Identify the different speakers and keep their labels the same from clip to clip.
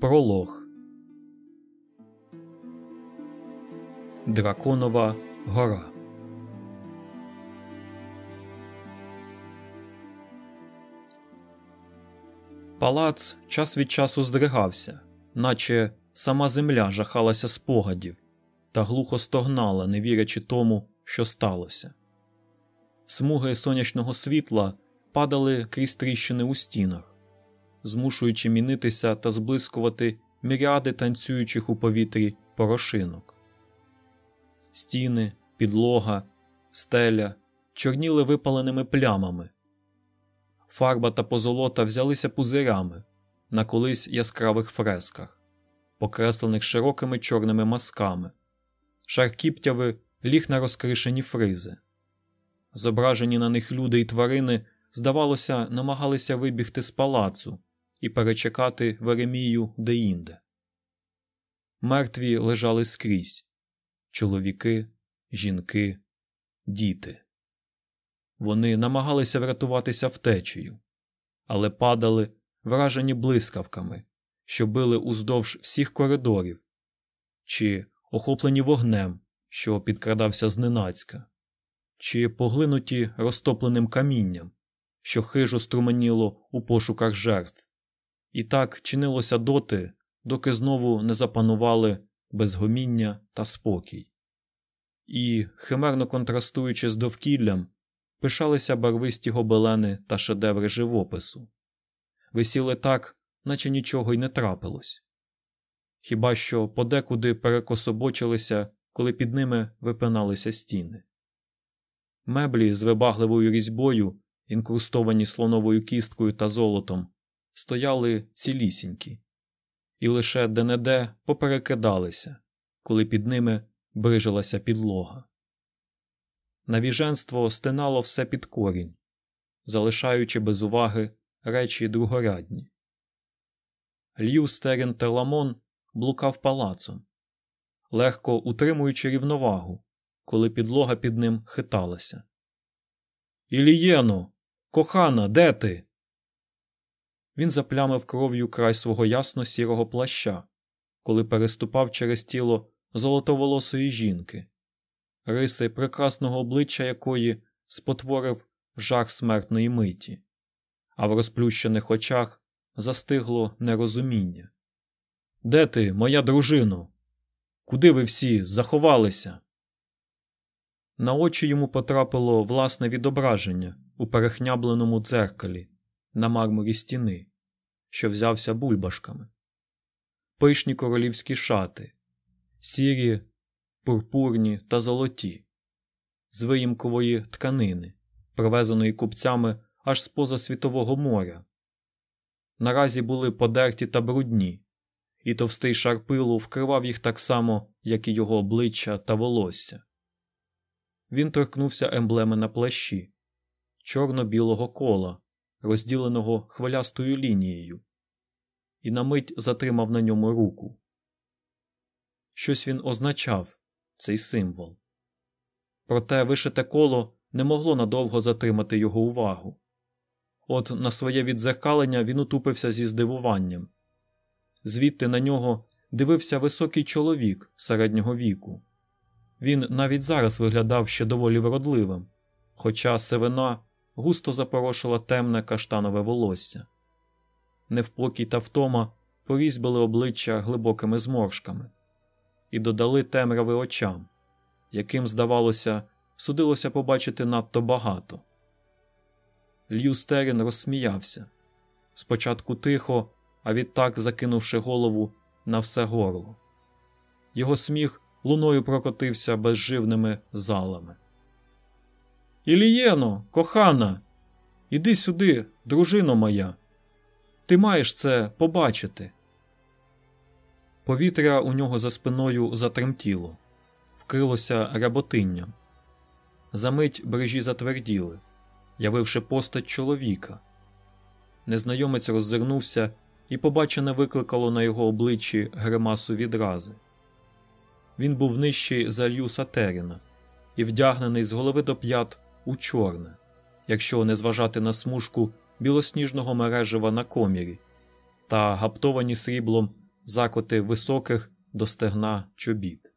Speaker 1: Пролог Драконова гора. Палац час від часу здригався, наче сама земля жахалася спогадів та глухо стогнала, не вірячи тому, що сталося. Смуги сонячного світла падали крізь тріщини у стінах, змушуючи мінитися та зблискувати міріади танцюючих у повітрі порошинок. Стіни, підлога, стеля чорніли випаленими плямами. Фарба та позолота взялися пузирями на колись яскравих фресках, покреслених широкими чорними мазками. Шар кіптяви ліг на розкришені фризи. Зображені на них люди і тварини, здавалося, намагалися вибігти з палацу і перечекати Веремію деінде. Мертві лежали скрізь чоловіки, жінки, діти. Вони намагалися врятуватися втечею, але падали, вражені блискавками, що били уздовж всіх коридорів, чи охоплені вогнем, що підкрадався зненацька, чи поглинуті розтопленим камінням, що хижо струменіло у пошуках жертв, і так чинилося доти, доки знову не запанували безгоміння та спокій. І, химерно контрастуючи з довкіллям, пишалися барвисті гобелени та шедеври живопису, висіли так, наче нічого й не трапилось. Хіба що подекуди перекособочилися, коли під ними випиналися стіни. Меблі з вибагливою різьбою, інкрустовані слоновою кісткою та золотом, стояли цілісінькі, і лише де-не-де поперекидалися, коли під ними брижилася підлога. Навіженство стинало все під корінь, залишаючи без уваги речі другорядні. Лью Стерін Теламон блукав палацом, легко утримуючи рівновагу, коли підлога під ним хиталася. Ілієно, кохана, де ти? Він заплямив кров'ю край свого ясно сірого плаща, коли переступав через тіло золотоволосої жінки, риси прекрасного обличчя якої спотворив жах смертної миті, а в розплющених очах застигло нерозуміння. Де ти, моя дружино? Куди ви всі заховалися? На очі йому потрапило власне відображення у перехнябленому дзеркалі на мармурі стіни, що взявся бульбашками, пишні королівські шати, сірі, пурпурні та золоті, з виїмкової тканини, привезеної купцями аж з поза світового моря. Наразі були подерті та брудні, і товстий шар пилу вкривав їх так само, як і його обличчя та волосся. Він торкнувся емблеми на плащі, чорно-білого кола, розділеного хвилястою лінією, і на мить затримав на ньому руку. Щось він означав, цей символ. Проте вишите коло не могло надовго затримати його увагу. От на своє відзеркалення він утупився зі здивуванням. Звідти на нього дивився високий чоловік середнього віку. Він навіть зараз виглядав ще доволі вродливим, хоча сивина густо запорошила темне каштанове волосся. Невпокій та втома порізьбили обличчя глибокими зморшками і додали темряви очам, яким, здавалося, судилося побачити надто багато. Лью Стерін розсміявся спочатку тихо, а відтак закинувши голову на все горло. Його сміх луною прокотився безживними залами. Ілієно, кохана, іди сюди, дружино моя. Ти маєш це побачити. Повітря у нього за спиною затремтіло, вкрилося ряботинням. Замить брижі затверділи, явивши постать чоловіка. Незнайомець роззирнувся і побачене викликало на його обличчі гримасу відрази. Він був нижчий за Льюса Теріна і вдягнений з голови до п'ят у чорне, якщо не зважати на смужку білосніжного мережева на комірі та гаптовані сріблом закоти високих до стегна чобіт.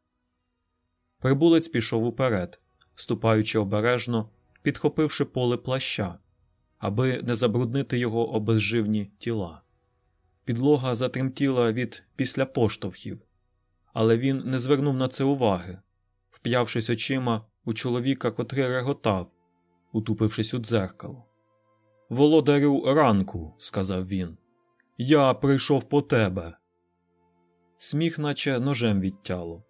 Speaker 1: Прибулець пішов уперед, ступаючи обережно, підхопивши поле плаща, аби не забруднити його обезживні тіла. Підлога затремтіла від після поштовхів, але він не звернув на це уваги, вп'явшись очима у чоловіка, котрий реготав, утупившись у дзеркало. Володарю ранку, сказав він, я прийшов по тебе. Сміх, наче ножем відтяло.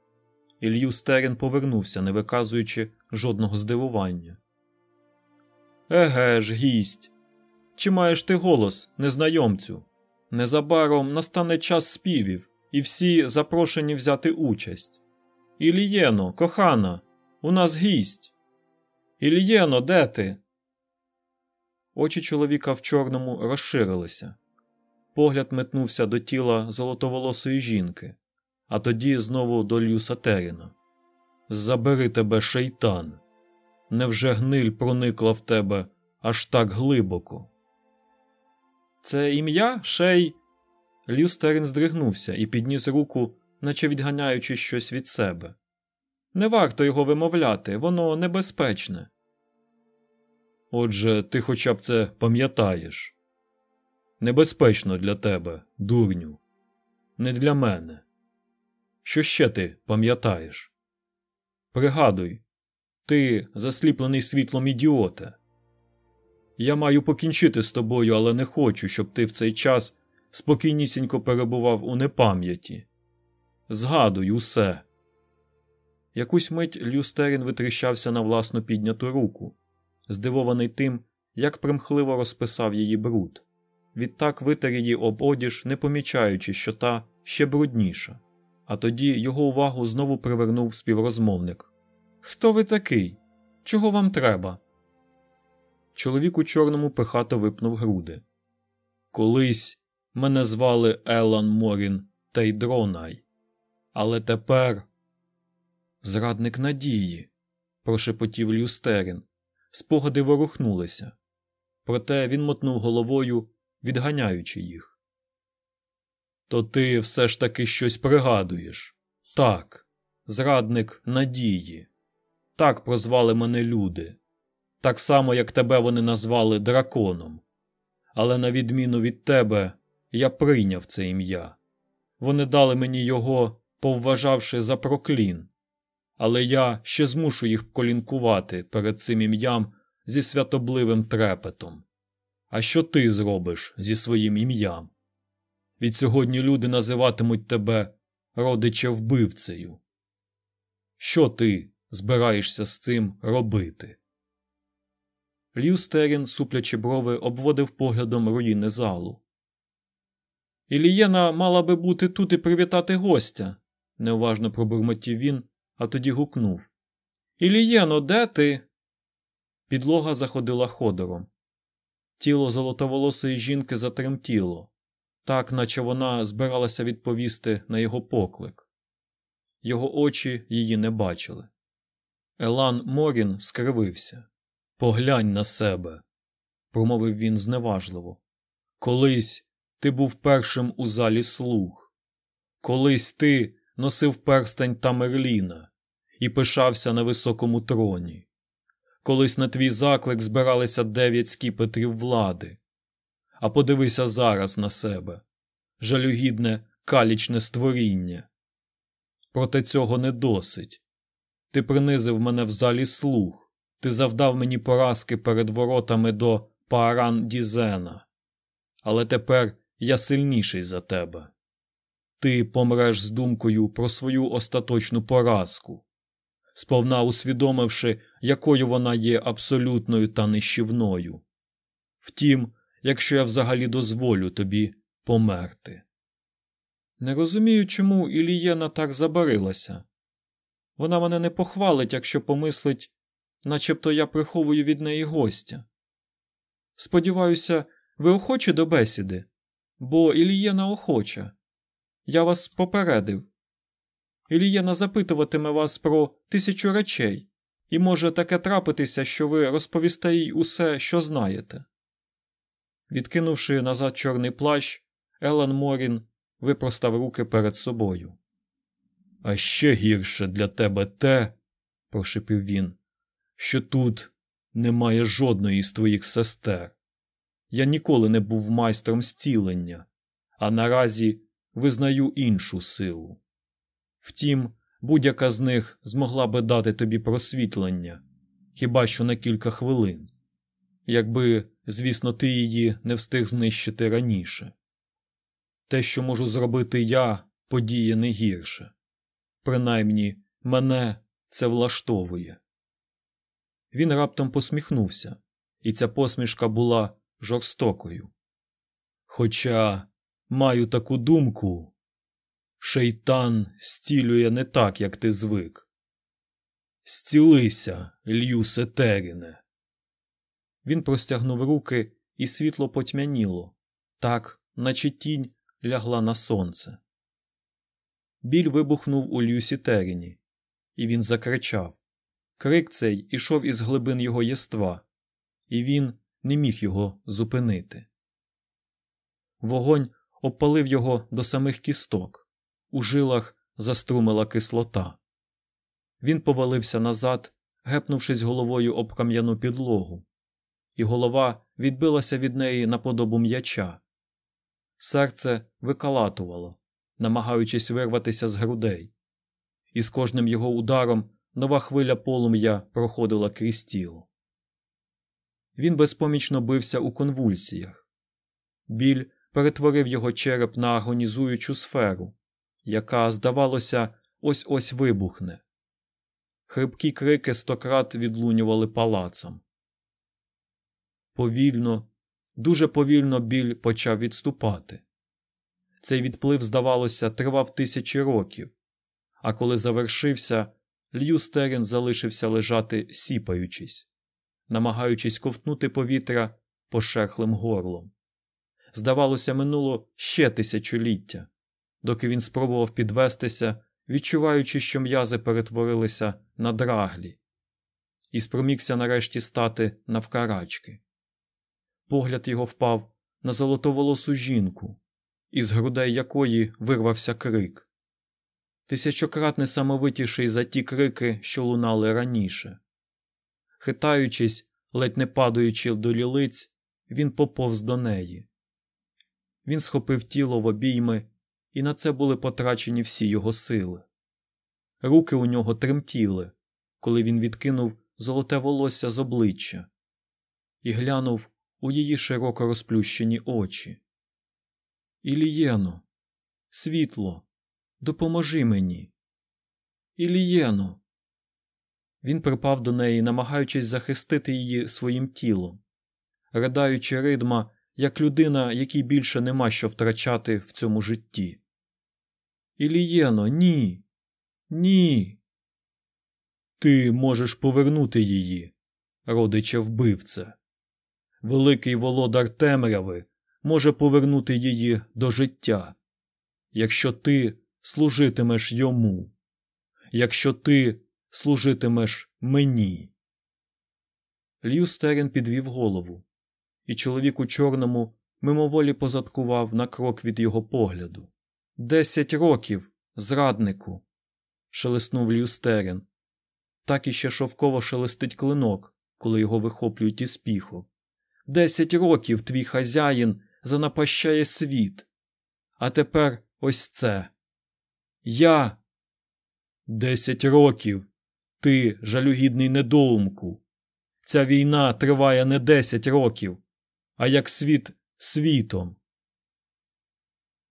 Speaker 1: Ілью Стерін повернувся, не виказуючи жодного здивування. Еге ж, гість. Чи маєш ти голос, незнайомцю? Незабаром настане час співів, і всі запрошені взяти участь. Ілієно, кохана, у нас гість. Ілієно, де ти? Очі чоловіка в чорному розширилися. Погляд метнувся до тіла золотоволосої жінки, а тоді знову до Люса Теріна. Забери тебе, шейтан. Невже гниль проникла в тебе аж так глибоко? Це ім'я шей. Люстерин здригнувся і підніс руку, наче відганяючи щось від себе. Не варто його вимовляти, воно небезпечне. Отже, ти хоча б це пам'ятаєш. Небезпечно для тебе, дурню, не для мене. Що ще ти пам'ятаєш? Пригадуй, ти засліплений світлом ідіота. Я маю покінчити з тобою, але не хочу, щоб ти в цей час спокійнісінько перебував у непам'яті. Згадуй усе. Якусь мить Люстерін витріщався на власну підняту руку, здивований тим, як примхливо розписав її бруд. Відтак витер її об одіж, не помічаючи, що та ще брудніша. А тоді його увагу знову привернув співрозмовник. Хто ви такий? Чого вам треба? Чоловік у чорному пихато випнув груди. Колись мене звали Елан Морін Тейдронай, але тепер. Зрадник надії, прошепотів Люстерін. Спогади ворухнулися. Проте він мотнув головою, відганяючи їх. То ти все ж таки щось пригадуєш. Так, зрадник надії. Так прозвали мене люди так само, як тебе вони назвали драконом. Але на відміну від тебе, я прийняв це ім'я. Вони дали мені його, повважавши за проклін, але я ще змушу їх колінкувати перед цим ім'ям зі святобливим трепетом. А що ти зробиш зі своїм ім'ям? Від сьогодні люди називатимуть тебе родиче вбивцею. Що ти збираєшся з цим робити? Льюстерін, суплячи брови, обводив поглядом руїни залу. Ілієна мала би бути тут і привітати гостя, неуважно пробурмотів він, а тоді гукнув. Ілієно, де ти? Підлога заходила ходором. Тіло золотоволосої жінки затремтіло, так наче вона збиралася відповісти на його поклик. Його очі її не бачили. Елан Морін скривився. Поглянь на себе, промовив він зневажливо. Колись ти був першим у залі слуг. Колись ти носив перстень Тамерліна і пишався на високому троні. Колись на твій заклик збиралися дев'ять скіпетрів влади. А подивися зараз на себе жалюгідне калічне створіння. Проте цього не досить. Ти принизив мене в залі слуг. Ти завдав мені поразки перед воротами до Пааран Дізена, але тепер я сильніший за тебе. Ти помреш з думкою про свою остаточну поразку, сповна усвідомивши, якою вона є абсолютною та нищівною. Втім, якщо я взагалі дозволю тобі померти. Не розумію, чому Ілієна так забарилася. Вона мене не похвалить, якщо помислить, начебто я приховую від неї гостя. Сподіваюся, ви охочі до бесіди, бо Ілієна охоча. Я вас попередив. Ілієна запитуватиме вас про тисячу речей, і може таке трапитися, що ви розповісте їй усе, що знаєте. Відкинувши назад чорний плащ, Елен Морін випростав руки перед собою. А ще гірше для тебе те, прошепив він, що тут немає жодної з твоїх сестер. Я ніколи не був майстром зцілення, а наразі визнаю іншу силу. Втім, будь-яка з них змогла би дати тобі просвітлення, хіба що на кілька хвилин, якби, звісно, ти її не встиг знищити раніше. Те, що можу зробити я, подіє не гірше. Принаймні, мене це влаштовує. Він раптом посміхнувся, і ця посмішка була жорстокою. Хоча маю таку думку, шейтан стілює не так, як ти звик. Стілися, Льюсе Теріне. Він простягнув руки, і світло потьмяніло, так, наче тінь лягла на сонце. Біль вибухнув у Люсі Терені, і він закричав. Крик цей ішов із глибин його єства, і він не міг його зупинити. Вогонь обпалив його до самих кісток, у жилах заструмила кислота. Він повалився назад, гепнувшись головою об кам'яну підлогу, і голова відбилася від неї наподобу м'яча. Серце викалатувало, намагаючись вирватися з грудей, і з кожним його ударом нова хвиля полум'я проходила крізь тіло. Він безпомічно бився у конвульсіях. Біль перетворив його череп на агонізуючу сферу, яка, здавалося, ось ось вибухне. Хрипкі крики стократ відлунювали палацом. Повільно, дуже повільно біль почав відступати. Цей відплив, здавалося, тривав тисячі років, а коли завершився, Лью Стерін залишився лежати, сіпаючись, намагаючись ковтнути повітря пошерхлим горлом. Здавалося, минуло ще тисячоліття, доки він спробував підвестися, відчуваючи, що м'язи перетворилися на драглі, і спромігся нарешті стати навкарачки. Погляд його впав на золотоволосу жінку, із грудей якої вирвався крик. Тисячократ несамовитіший за ті крики, що лунали раніше. Хитаючись, ледь не падаючи до лілиць, він поповз до неї. Він схопив тіло в обійми, і на це були потрачені всі його сили. Руки у нього тремтіли, коли він відкинув золоте волосся з обличчя і глянув у її широко розплющені очі. Ілієно, світло, допоможи мені. Ілієно. Він припав до неї, намагаючись захистити її своїм тілом, ридаючи ридма, як людина, якій більше нема що втрачати в цьому житті. Ілієно, ні. Ні. Ти можеш повернути її, родиче вбивце. Великий володар темряви може повернути її до життя, якщо ти служитимеш йому, якщо ти служитимеш мені. Лью підвів голову, і чоловік у чорному мимоволі позадкував на крок від його погляду. Десять років, зраднику. шелеснув Лью Так іще шовково шелестить клинок, коли його вихоплюють із піхов. Десять років твій хазяїн занапащає світ. А тепер ось це. Я. Десять років. Ти, жалюгідний недоумку. Ця війна триває не десять років, а як світ світом.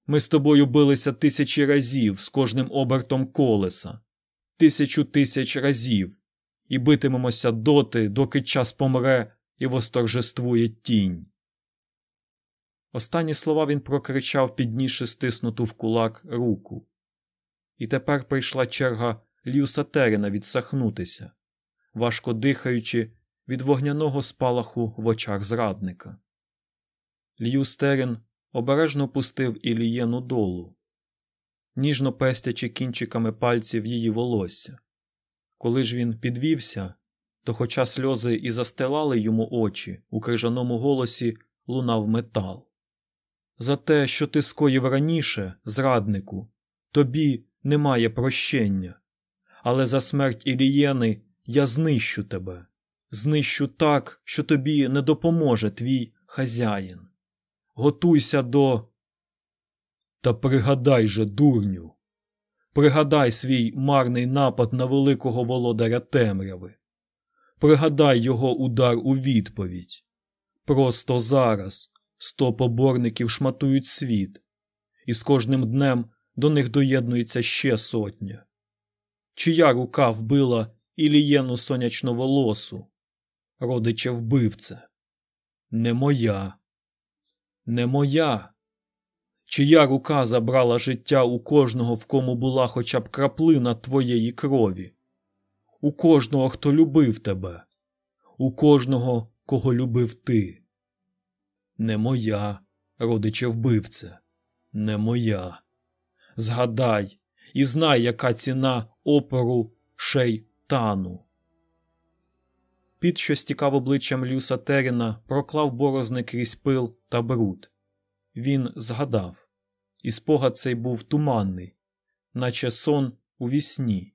Speaker 1: Ми з тобою билися тисячі разів з кожним обертом колеса, тисячу тисяч разів, і битимемося доти, доки час помре і восторжествує тінь. Останні слова він прокричав, піднісши стиснуту в кулак руку. І тепер прийшла черга Люса Терена відсахнутися, важко дихаючи від вогняного спалаху в очах зрадника. Терен обережно пустив Ілієну долу, ніжно пестячи кінчиками пальців її волосся. Коли ж він підвівся, то, хоча сльози і застилали йому очі, у крижаному голосі лунав метал. за те, що ти скоїв раніше, зраднику, тобі немає прощення, але за смерть Ілієни я знищу тебе, знищу так, що тобі не допоможе твій хазяїн. Готуйся до. Та пригадай же, дурню, пригадай свій марний напад на великого володаря темряви, пригадай його удар у відповідь. Просто зараз сто поборників шматують світ, і з кожним днем до них доєднується ще сотня. Чия рука вбила Ілієну сонячноволосу, родича вбивця? Не моя, не моя. Чия рука забрала життя у кожного, в кому була хоча б краплина твоєї крові, у кожного, хто любив тебе, у кожного, кого любив ти. Не моя, родиче вбивця, не моя. Згадай і знай, яка ціна опору шейтану. Під, що стікав обличчям Люса Теріна, проклав борозни крізь пил та бруд. Він згадав, і спогад цей був туманний, наче сон у вісні.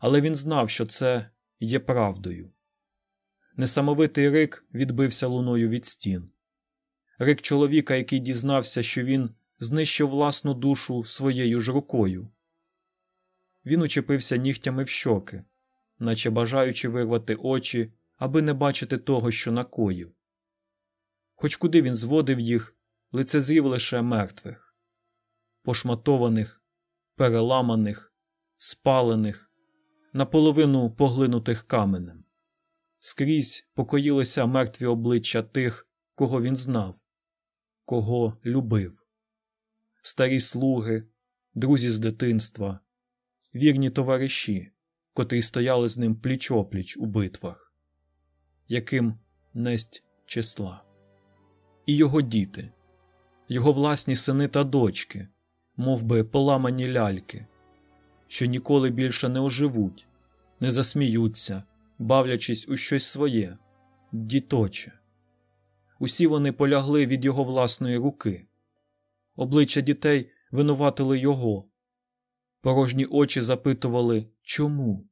Speaker 1: Але він знав, що це є правдою. Несамовитий рик відбився луною від стін. Рик чоловіка, який дізнався, що він знищив власну душу своєю ж рукою. Він учепився нігтями в щоки, наче бажаючи вирвати очі, аби не бачити того, що накоїв. Хоч куди він зводив їх, лицезрів лише мертвих, пошматованих, переламаних, спалених, наполовину поглинутих каменем. Скрізь покоїлися мертві обличчя тих, кого він знав, кого любив, старі слуги, друзі з дитинства, вірні товариші, котрі стояли з ним пліч опліч у битвах, яким несть числа, і його діти, його власні сини та дочки, мов би поламані ляльки, що ніколи більше не оживуть, не засміються, бавлячись у щось своє, діточе. Усі вони полягли від його власної руки. Обличчя дітей винуватили його, порожні очі запитували чому,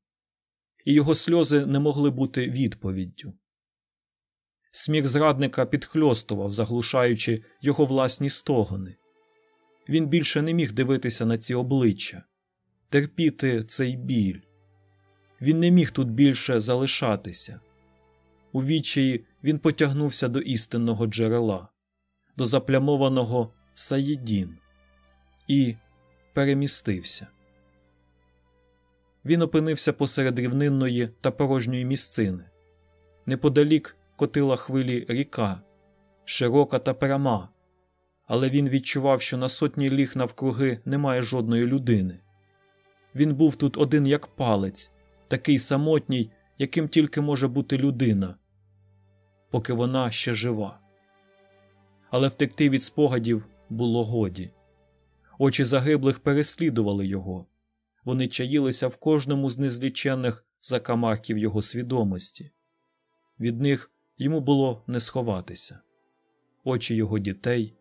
Speaker 1: і його сльози не могли бути відповіддю. Сміх зрадника підхльостував, заглушаючи його власні стогони. Він більше не міг дивитися на ці обличчя, терпіти цей біль. Він не міг тут більше залишатися. У відчаї він потягнувся до істинного джерела, до заплямованого Саїдін і перемістився. Він опинився посеред рівнинної та порожньої місцини. Неподалік котила хвилі ріка, широка та пряма, але він відчував, що на сотні ліг навкруги немає жодної людини. Він був тут один як палець, такий самотній, яким тільки може бути людина, поки вона ще жива. Але втекти від спогадів було годі. Очі загиблих переслідували його, вони чаїлися в кожному з незлічених закамарків його свідомості. Від них йому було не сховатися очі його дітей,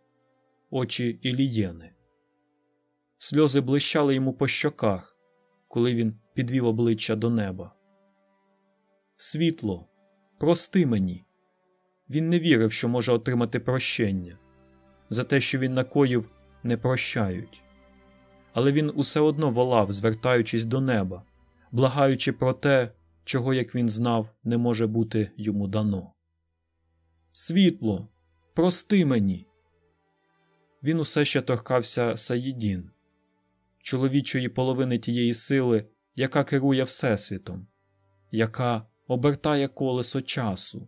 Speaker 1: очі Ілієни. Сльози блищали йому по щоках, коли він підвів обличчя до неба. Світло, прости мені. Він не вірив, що може отримати прощення. За те, що він накоїв, не прощають. Але він усе одно волав, звертаючись до неба, благаючи про те, чого, як він знав, не може бути йому дано. Світло, прости мені. Він усе ще торкався Саїдін, чоловічої половини тієї сили, яка керує Всесвітом, яка обертає колесо часу,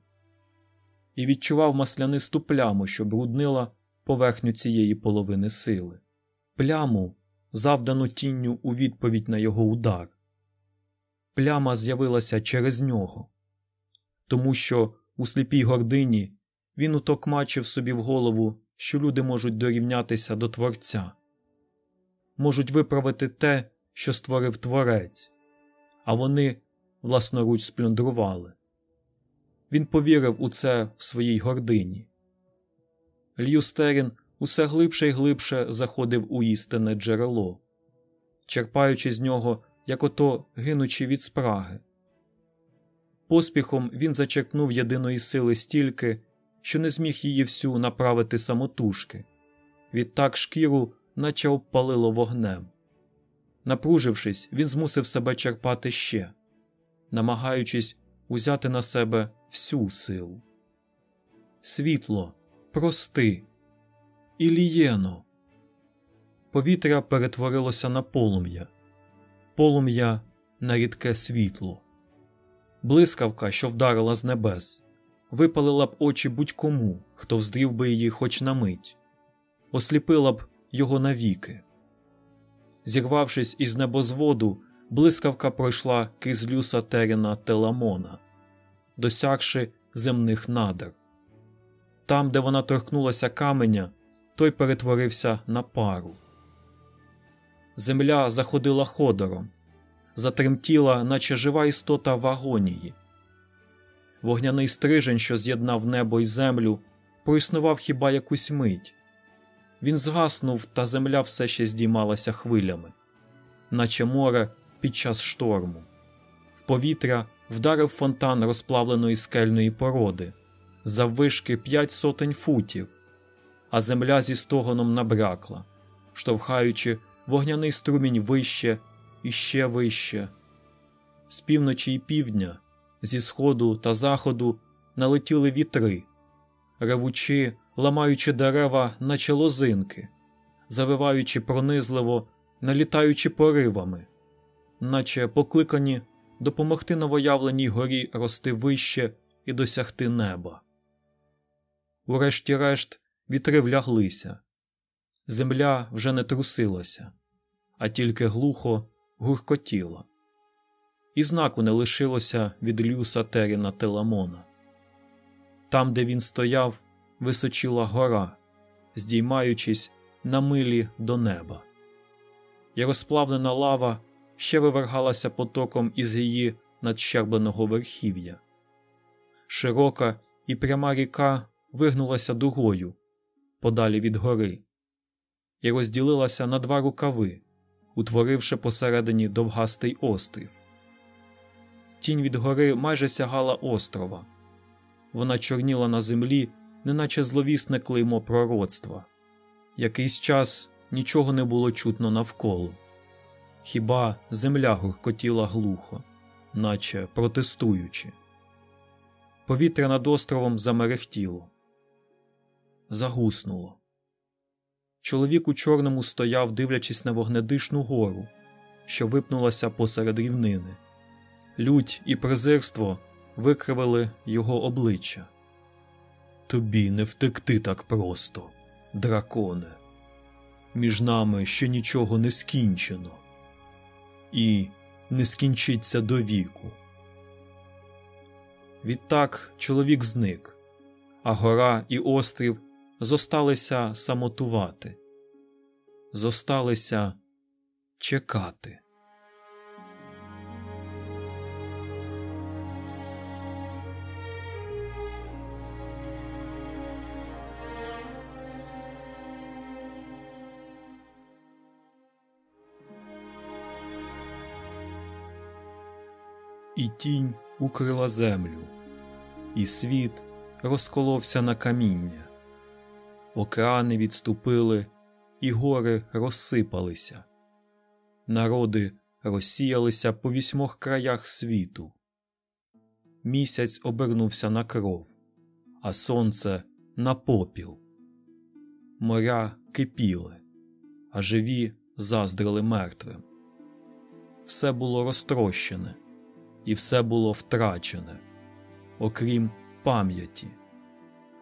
Speaker 1: і відчував маслянисту пляму, що бруднила поверхню цієї половини сили, пляму, завдану тінню у відповідь на його удар. Пляма з'явилася через нього, тому що у сліпій гордині він утокмачив собі в голову, що люди можуть дорівнятися до Творця, можуть виправити те, що створив Творець, а вони власноруч сплюндрували. Він повірив у це в своїй гордині. Льюстерін усе глибше і глибше заходив у істинне джерело, черпаючи з нього, як ото гинучи від спраги. Поспіхом він зачерпнув єдиної сили стільки, що не зміг її всю направити самотужки. Відтак шкіру наче обпалило вогнем. Напружившись, він змусив себе черпати ще, намагаючись узяти на себе всю силу. Світло, прости, Ілієно. Повітря перетворилося на полум'я, полум'я на рідке світло. Блискавка, що вдарила з небес, випалила б очі будь-кому, хто вздрів би її хоч на мить, осліпила б його навіки. Зірвавшись із небозводу, блискавка пройшла крізь люса Терена Теламона, досягши земних надр. Там, де вона торкнулася каменя, той перетворився на пару. Земля заходила ходором, затремтіла, наче жива істота в агонії. Вогняний стрижень, що з'єднав небо й землю, проіснував хіба якусь мить. Він згаснув, та земля все ще здіймалася хвилями, наче море під час шторму. В повітря вдарив фонтан розплавленої скельної породи заввишки п'ять сотень футів, а земля зі стогоном набрякла, штовхаючи вогняний струмінь вище і ще вище. З півночі й півдня, зі сходу та заходу налетіли вітри, ревучи, ламаючи дерева, наче лозинки, завиваючи пронизливо, налітаючи поривами, наче покликані допомогти новоявленій горі рости вище і досягти неба. Урешті-решт вітри вляглися, земля вже не трусилася, а тільки глухо гуркотіла, і знаку не лишилося від люса Теріна Теламона. Там, де він стояв, височила гора, здіймаючись на милі до неба, і розплавлена лава ще вивергалася потоком із її надщербленого верхів'я. Широка і пряма ріка вигнулася дугою подалі від гори і розділилася на два рукави, утворивши посередині довгастий острів. Тінь від гори майже сягала острова. Вона чорніла на землі, неначе зловісне клеймо пророцтва. Якийсь час нічого не було чутно навколо. Хіба земля гуркотіла глухо, наче протестуючи. Повітря над островом замерехтіло загуснуло. Чоловік у чорному стояв, дивлячись на вогнедишну гору, що випнулася посеред рівнини. Лють і презирство викривили його обличчя. Тобі не втекти так просто, драконе. Між нами ще нічого не скінчено, і не скінчиться до віку. Відтак чоловік зник, а гора і острів зосталися самотувати, зосталися чекати. І тінь укрила землю, і світ розколовся на каміння океани відступили, і гори розсипалися, народи розсіялися по вісьмох краях світу. Місяць обернувся на кров, а сонце на попіл. Моря кипіли, а живі заздрили мертвим. Все було розтрощене, і все було втрачене, окрім пам'яті,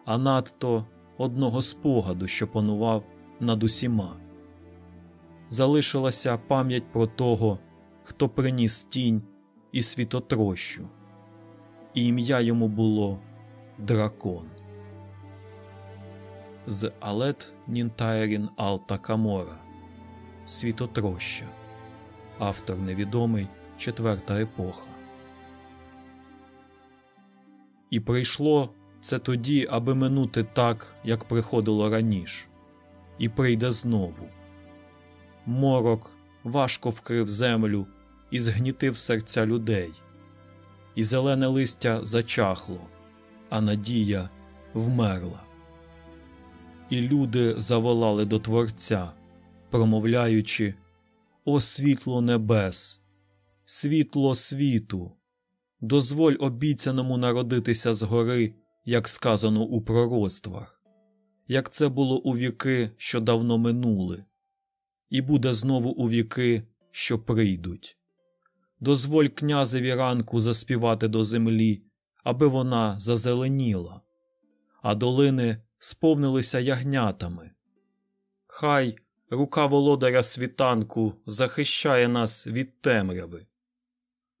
Speaker 1: а надто одного спогаду, що панував над усіма. Залишилася пам'ять про того, хто приніс тінь і світотрощу, і ім'я йому було Дракон. З Алет Нінтайрін Алта Камора Світотроща. Автор невідомий Четверта епоха. І прийшло це тоді, аби минути так, як приходило раніше, і прийде знову. Морок важко вкрив землю і згнітив серця людей, і зелене листя зачахло, а надія вмерла. І люди заволали до Творця, промовляючи О світло небес, світло світу, дозволь обіцяному народитися згори, як сказано у пророцтвах, як це було у віки, що давно минули, і буде знову у віки, що прийдуть. Дозволь князеві ранку заспівати до землі, аби вона зазеленіла, а долини сповнилися ягнятами. Хай рука володаря світанку захищає нас від темряви.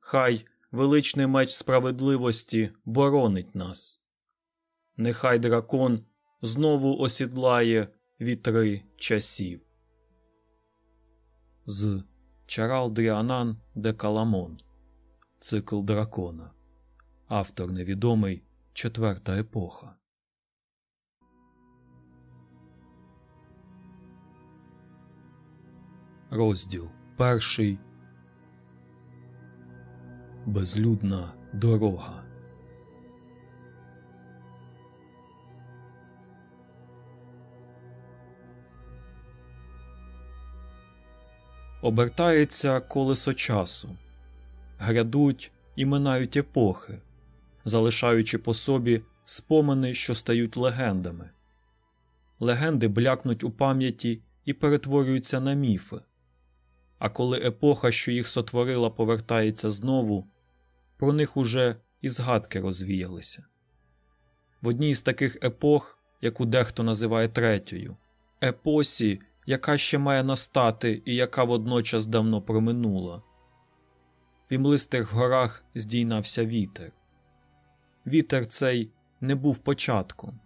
Speaker 1: Хай величний меч справедливості боронить нас. Нехай дракон знову осідлає вітри часів. З Чарал Дріанан де Каламон Цикл дракона. Автор невідомий Четверта епоха. Розділ перший Безлюдна дорога. Обертається колесо часу, грядуть і минають епохи, залишаючи по собі спомини, що стають легендами. Легенди блякнуть у пам'яті і перетворюються на міфи. А коли епоха, що їх сотворила, повертається знову, про них уже і згадки розвіялися. В одній з таких епох, яку дехто називає третьою, епосі, яка ще має настати і яка водночас давно проминула. В імлистих горах здійнався вітер. Вітер цей не був початком.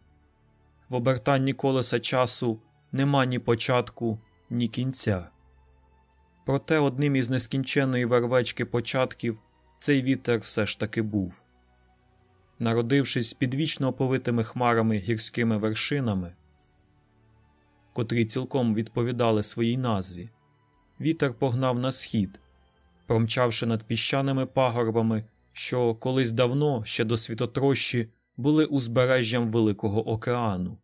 Speaker 1: В обертанні колеса часу нема ні початку, ні кінця. Проте одним із нескінченої вервечки початків цей вітер все ж таки був. Народившись під вічно оповитими хмарами гірськими вершинами, котрі цілком відповідали своїй назві, вітер погнав на схід, промчавши над піщаними пагорбами, що колись давно, ще до світотрощі, були узбережжям Великого океану.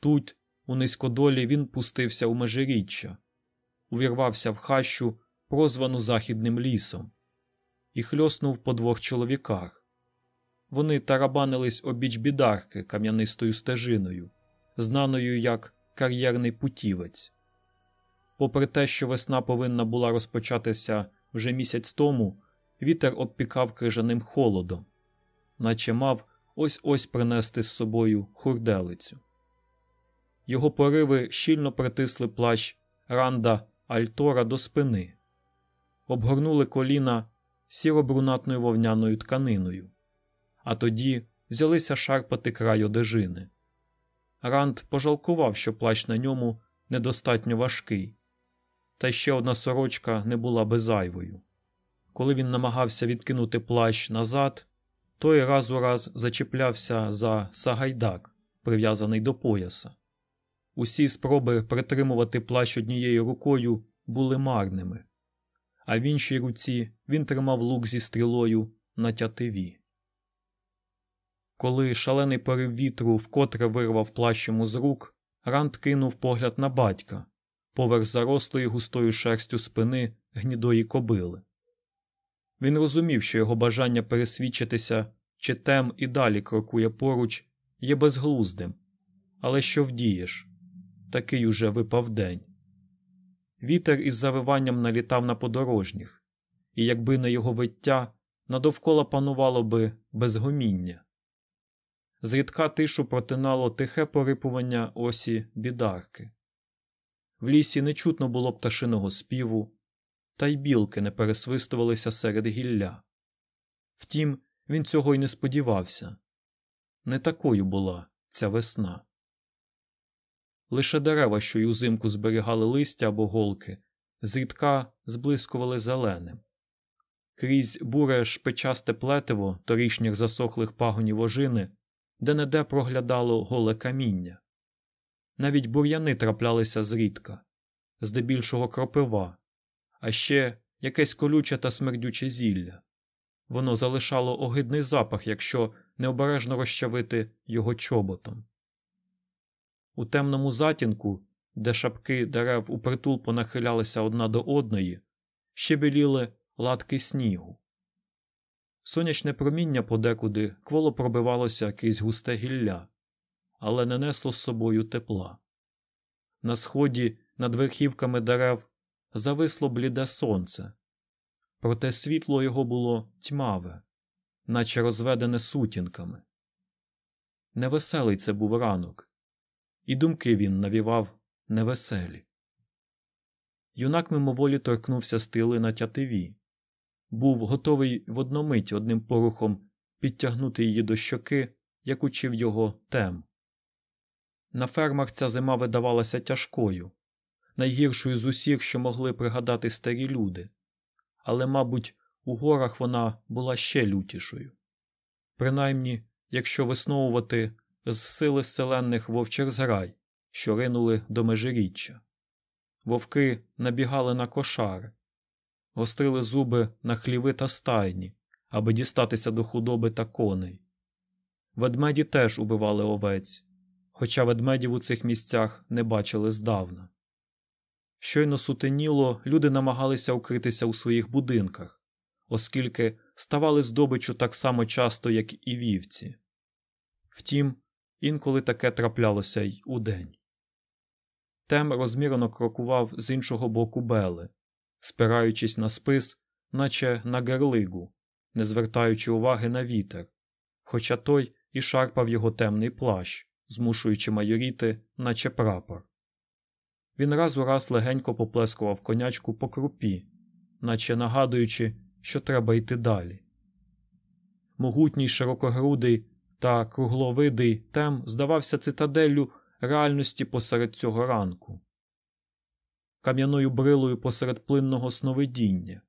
Speaker 1: Тут, у низькодолі, він пустився у межиріччя, увірвався в хащу, прозвану Західним лісом, і хльоснув по двох чоловіках. Вони тарабанились обіч бідарки кам'янистою стежиною, знаною як кар'єрний путівець. Попри те, що весна повинна була розпочатися вже місяць тому, вітер обпікав крижаним холодом, наче мав ось ось принести з собою хурделицю. Його пориви щільно притисли плащ ранда Альтора до спини, обгорнули коліна сіро-брунатною вовняною тканиною, а тоді взялися шарпати край одежини. Ранд пожалкував, що плащ на ньому недостатньо важкий, та ще одна сорочка не була безайвою. Коли він намагався відкинути плащ назад, той раз у раз зачіплявся за сагайдак, прив'язаний до пояса. Усі спроби притримувати плащ однією рукою були марними, а в іншій руці він тримав лук зі стрілою на тятиві. Коли шалений порив вітру вкотре вирвав плащ йому з рук, Ранд кинув погляд на батька, поверх зарослої густою шерстю спини гнідої кобили. Він розумів, що його бажання пересвідчитися, чи тем і далі крокує поруч, є безглуздим, але що вдієш? Такий уже випав день. Вітер із завиванням налітав на подорожніх, і якби не його виття, надовкола панувало би безгоміння. Зрідка тишу протинало тихе порипування осі бідарки. В лісі не чутно було пташиного співу, та й білки не пересвистувалися серед гілля. Втім, він цього й не сподівався не такою була ця весна. Лише дерева, що й узимку зберігали листя або голки, зрідка зблискували зеленим. Крізь буре шпичасте плетиво торішніх засохлих пагонів ожини, де неде проглядало голе каміння. Навіть бур'яни траплялися зрідка, здебільшого кропива, а ще якесь колюче та смердюче зілля. Воно залишало огидний запах, якщо необережно розчавити його чоботом. У темному затінку, де шапки дерев упритул понахилялися одна до одної, ще біліли латки снігу. Сонячне проміння подекуди кволо пробивалося крізь густе гілля, але не несло з собою тепла. На сході над верхівками дерев зависло бліде сонце, проте світло його було тьмаве, наче розведене сутінками. Невеселий це був ранок, і думки він навівав невеселі. Юнак мимоволі торкнувся стили на тятиві, був готовий в одномить одним порухом підтягнути її до щоки, як учив його тем. На фермах ця зима видавалася тяжкою, найгіршою з усіх, що могли пригадати старі люди, але, мабуть, у горах вона була ще лютішою. Принаймні, якщо висновувати з сили селенних вовчих зграй, що ринули до межиріччя. Вовки набігали на кошари, гострили зуби на хліви та стайні, аби дістатися до худоби та коней. Ведмеді теж убивали овець, хоча ведмедів у цих місцях не бачили здавна. Щойно сутеніло, люди намагалися укритися у своїх будинках, оскільки ставали здобичу так само часто, як і вівці. Втім, інколи таке траплялося й удень. Тем розмірено крокував з іншого боку бели, спираючись на спис, наче на герлигу, не звертаючи уваги на вітер, хоча той і шарпав його темний плащ, змушуючи майоріти, наче прапор. Він раз у раз легенько поплескував конячку по крупі, наче нагадуючи, що треба йти далі. Могутній широкогрудий та кругловидий тем здавався цитаделлю реальності посеред цього ранку, кам'яною брилою посеред плинного сновидіння.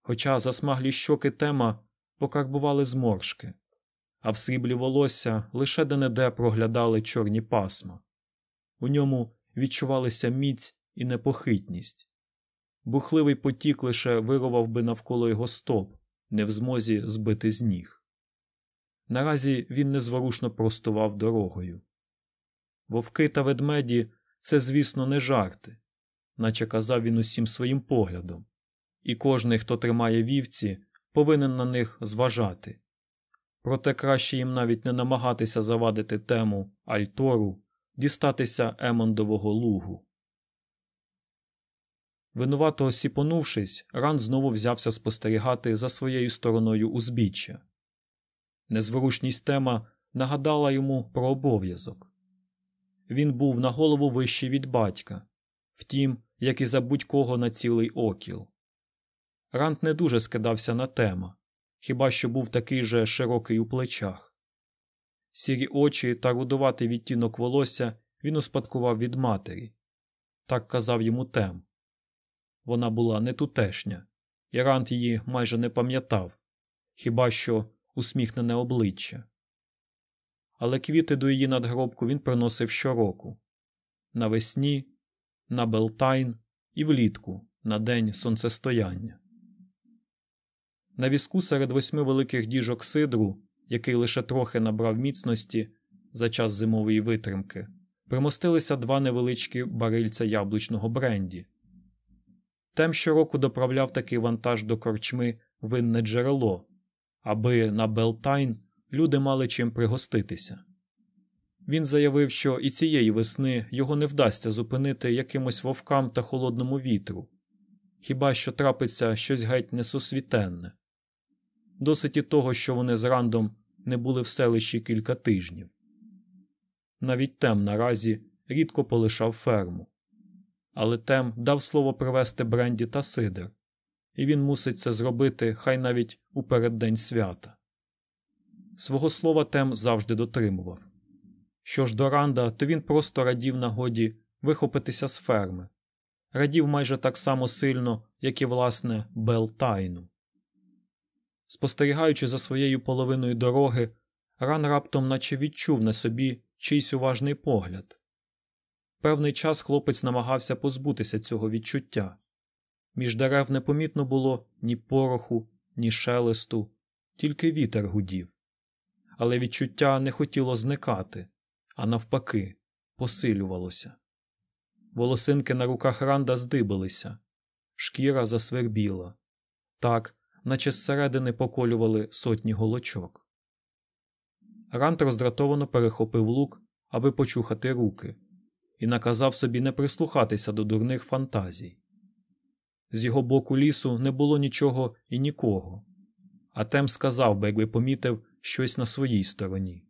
Speaker 1: Хоча засмаглі щоки тема покарбували зморшки, а в сріблі волосся лише де неде проглядали чорні пасма. У ньому відчувалися міць і непохитність. Бухливий потік лише вирував би навколо його стоп, не в змозі збити з ніг. Наразі він незворушно простував дорогою. Вовки та ведмеді це, звісно, не жарти, наче казав він усім своїм поглядом, і кожний, хто тримає вівці, повинен на них зважати. Проте краще їм навіть не намагатися завадити тему Альтору, дістатися Емондового лугу. Винувато сіпонувшись, Ран знову взявся спостерігати за своєю стороною узбіччя. Незворушність тема нагадала йому про обов'язок. Він був на голову вищий від батька, втім, як і за будь-кого на цілий окіл. Рант не дуже скидався на тема, хіба що був такий же широкий у плечах. Сірі очі та рудуватий відтінок волосся він успадкував від матері. Так казав йому тем. Вона була не тутешня, і Рант її майже не пам'ятав, хіба що усміхнене обличчя. Але квіти до її надгробку він приносив щороку навесні, на Белтайн і влітку на день сонцестояння. На візку серед восьми великих діжок сидру, який лише трохи набрав міцності за час зимової витримки, примостилися два невеличкі барильця яблучного бренді. Тем щороку доправляв такий вантаж до корчми винне джерело, аби на Белтайн люди мали чим пригоститися. Він заявив, що і цієї весни його не вдасться зупинити якимось вовкам та холодному вітру, хіба що трапиться щось геть несусвітенне. Досить і того, що вони з рандом не були в селищі кілька тижнів. Навіть тем наразі рідко полишав ферму, але тем дав слово привезти Бренді та Сидер, і він мусить це зробити хай навіть у переддень свята. Свого слова Тем завжди дотримував. Що ж до Ранда, то він просто радів нагоді вихопитися з ферми, радів майже так само сильно, як і власне Белтайну. Спостерігаючи за своєю половиною дороги, Ран раптом наче відчув на собі чийсь уважний погляд, Певний час хлопець намагався позбутися цього відчуття. Між дерев непомітно було ні пороху, ні шелесту, тільки вітер гудів. Але відчуття не хотіло зникати, а навпаки, посилювалося. Волосинки на руках Ранда здибилися, шкіра засвербіла, так, наче зсередини поколювали сотні голочок. Ранд роздратовано перехопив лук, аби почухати руки, і наказав собі не прислухатися до дурних фантазій. З його боку лісу не було нічого і нікого, а Тем сказав би, якби помітив щось на своїй стороні.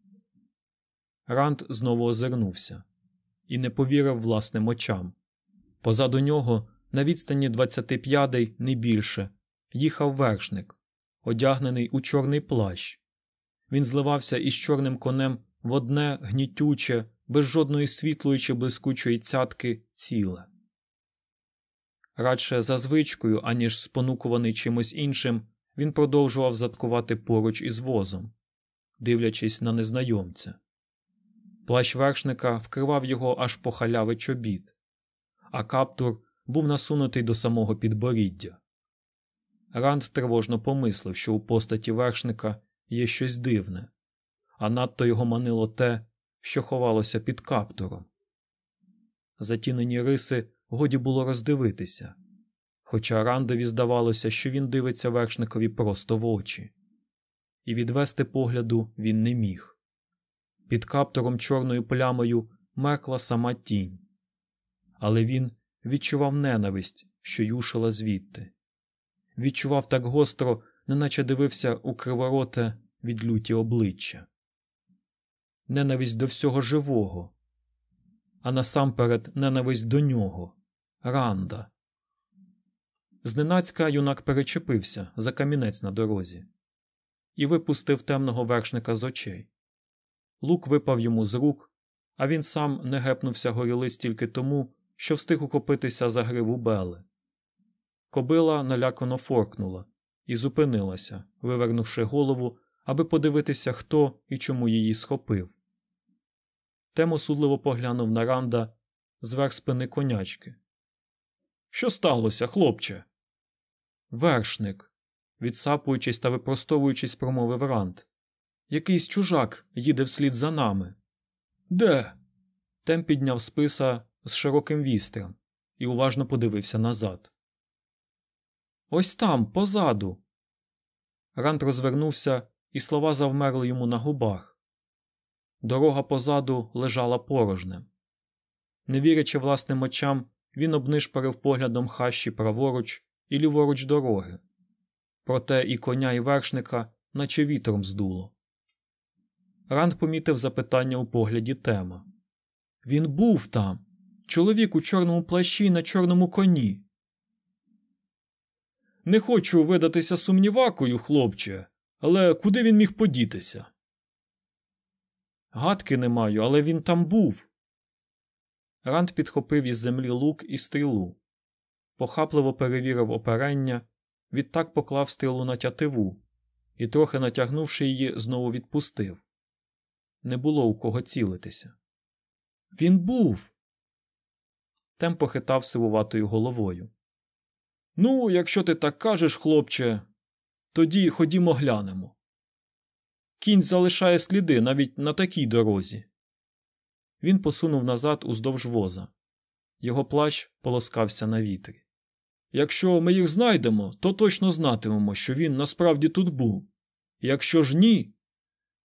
Speaker 1: Ранд знову озирнувся і не повірив власним очам. Позаду нього, на відстані двадцяти п'ядей, не більше, їхав вершник, одягнений у чорний плащ. Він зливався із чорним конем в одне гнітюче, без жодної світлої чи блискучої цятки ціле. Радше за звичкою, аніж спонукуваний чимось іншим, він продовжував заткувати поруч із возом, дивлячись на незнайомця. Плащ вершника вкривав його аж по халяви чобіт, а каптур був насунутий до самого підборіддя. Ранд тривожно помислив, що у постаті вершника є щось дивне, а надто його манило те, що ховалося під каптуром. Затінені риси годі було роздивитися, хоча Рандові здавалося, що він дивиться вершникові просто в очі, і відвести погляду він не міг. Під каптуром чорною плямою меркла сама тінь, але він відчував ненависть, що юшила звідти. Відчував так гостро, неначе дивився у кривороте від люті обличчя. Ненависть до всього живого, а насамперед ненависть до нього, Ранда. Зненацька юнак перечепився за камінець на дорозі і випустив темного вершника з очей. Лук випав йому з рук, а він сам не гепнувся горілиць тільки тому, що встиг ухопитися за гриву Бели. Кобила налякано форкнула і зупинилася, вивернувши голову, аби подивитися, хто і чому її схопив. Тем осудливо поглянув на Ранда зверх спини конячки. Що сталося, хлопче? Вершник, відсапуючись та випростовуючись, промовив Ранд. Якийсь чужак їде вслід за нами. Де? Тем підняв списа з широким вістрям і уважно подивився назад. Ось там, позаду. Ранд розвернувся, і слова завмерли йому на губах. Дорога позаду лежала порожнем. Не вірячи власним очам, він обнишпарив поглядом хащі праворуч і ліворуч дороги. Проте і коня, і вершника, наче вітром здуло. Ранд помітив запитання у погляді тема. Він був там. Чоловік у чорному плащі на чорному коні. Не хочу видатися сумнівакою, хлопче, але куди він міг подітися? Гадки не маю, але він там був. Ранд підхопив із землі лук і стрілу, похапливо перевірив оперення, відтак поклав стрілу на тятиву і, трохи натягнувши її, знову відпустив. Не було у кого цілитися. Він був. Тем похитав сивуватою головою. Ну, якщо ти так кажеш, хлопче, тоді ходімо глянемо. Кінь залишає сліди навіть на такій дорозі. Він посунув назад уздовж воза. Його плащ полоскався на вітрі. Якщо ми їх знайдемо, то точно знатимемо, що він насправді тут був. Якщо ж ні.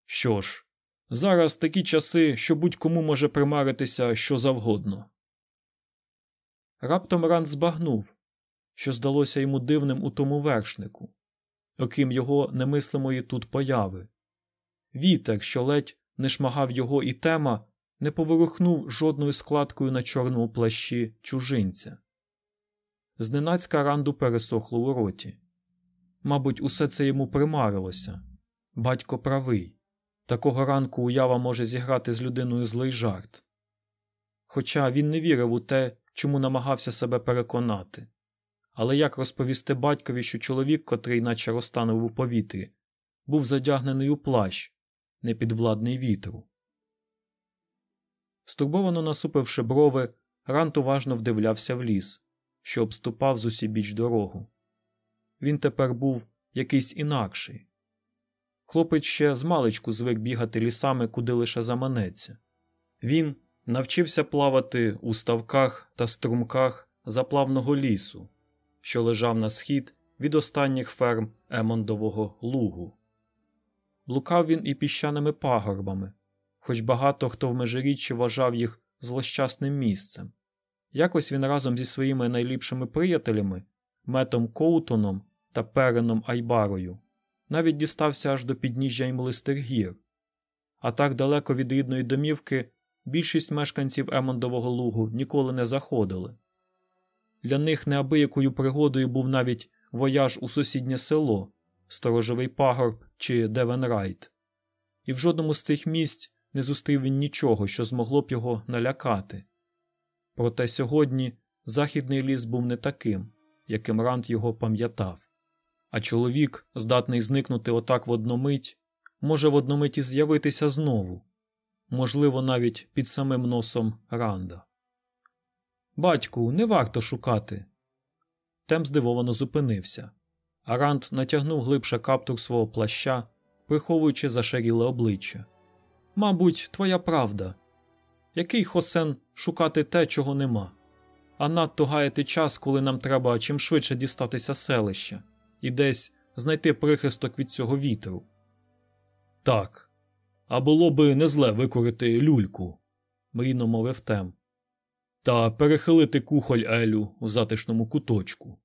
Speaker 1: Що ж, зараз такі часи, що будь-кому може примаритися що завгодно. Раптом Ранд збагнув, що здалося йому дивним у тому вершнику, окрім його немислимої тут появи. Вітер, що ледь не шмагав його і тема, не поворухнув жодною складкою на чорному плащі чужинця. Зненацька ранду пересохло у роті. Мабуть, усе це йому примарилося. Батько правий. Такого ранку уява може зіграти з людиною злий жарт. Хоча він не вірив у те, чому намагався себе переконати. Але як розповісти батькові, що чоловік, котрий наче розтанув у повітрі, був задягнений у плащ, непідвладний вітру? Стурбовано насупивши брови, Рант уважно вдивлявся в ліс, що обступав з усібіч дорогу. Він тепер був якийсь інакший. Хлопець ще з маличку звик бігати лісами, куди лише заманеться. Він навчився плавати у ставках та струмках заплавного лісу, що лежав на схід від останніх ферм Емондового лугу. Блукав він і піщаними пагорбами, хоч багато хто в межиріччі вважав їх злощасним місцем. Якось він разом зі своїми найліпшими приятелями, Метом Коутоном та Переном Айбарою, навіть дістався аж до підніжжя імлистих гір. А так далеко від рідної домівки більшість мешканців Емондового лугу ніколи не заходили. Для них неабиякою пригодою був навіть вояж у сусіднє село, Сторожовий пагорб чи Девенрайт, і в жодному з цих місць не зустрів він нічого, що змогло б його налякати. Проте сьогодні західний ліс був не таким, яким Рант його пам'ятав, а чоловік, здатний зникнути отак в одномить, може в одномиті з'явитися знову, можливо, навіть під самим носом Ранда. Батьку, не варто шукати. Тем здивовано зупинився, а Ранд натягнув глибше каптур свого плаща, приховуючи зашаріле обличчя. Мабуть, твоя правда. Який хосен шукати те, чого нема, а надто гаяти час, коли нам треба чим швидше дістатися селища і десь знайти прихисток від цього вітру. Так, а було би не зле викорити люльку, мрійно мовив Тем, та перехилити кухоль Елю у затишному куточку.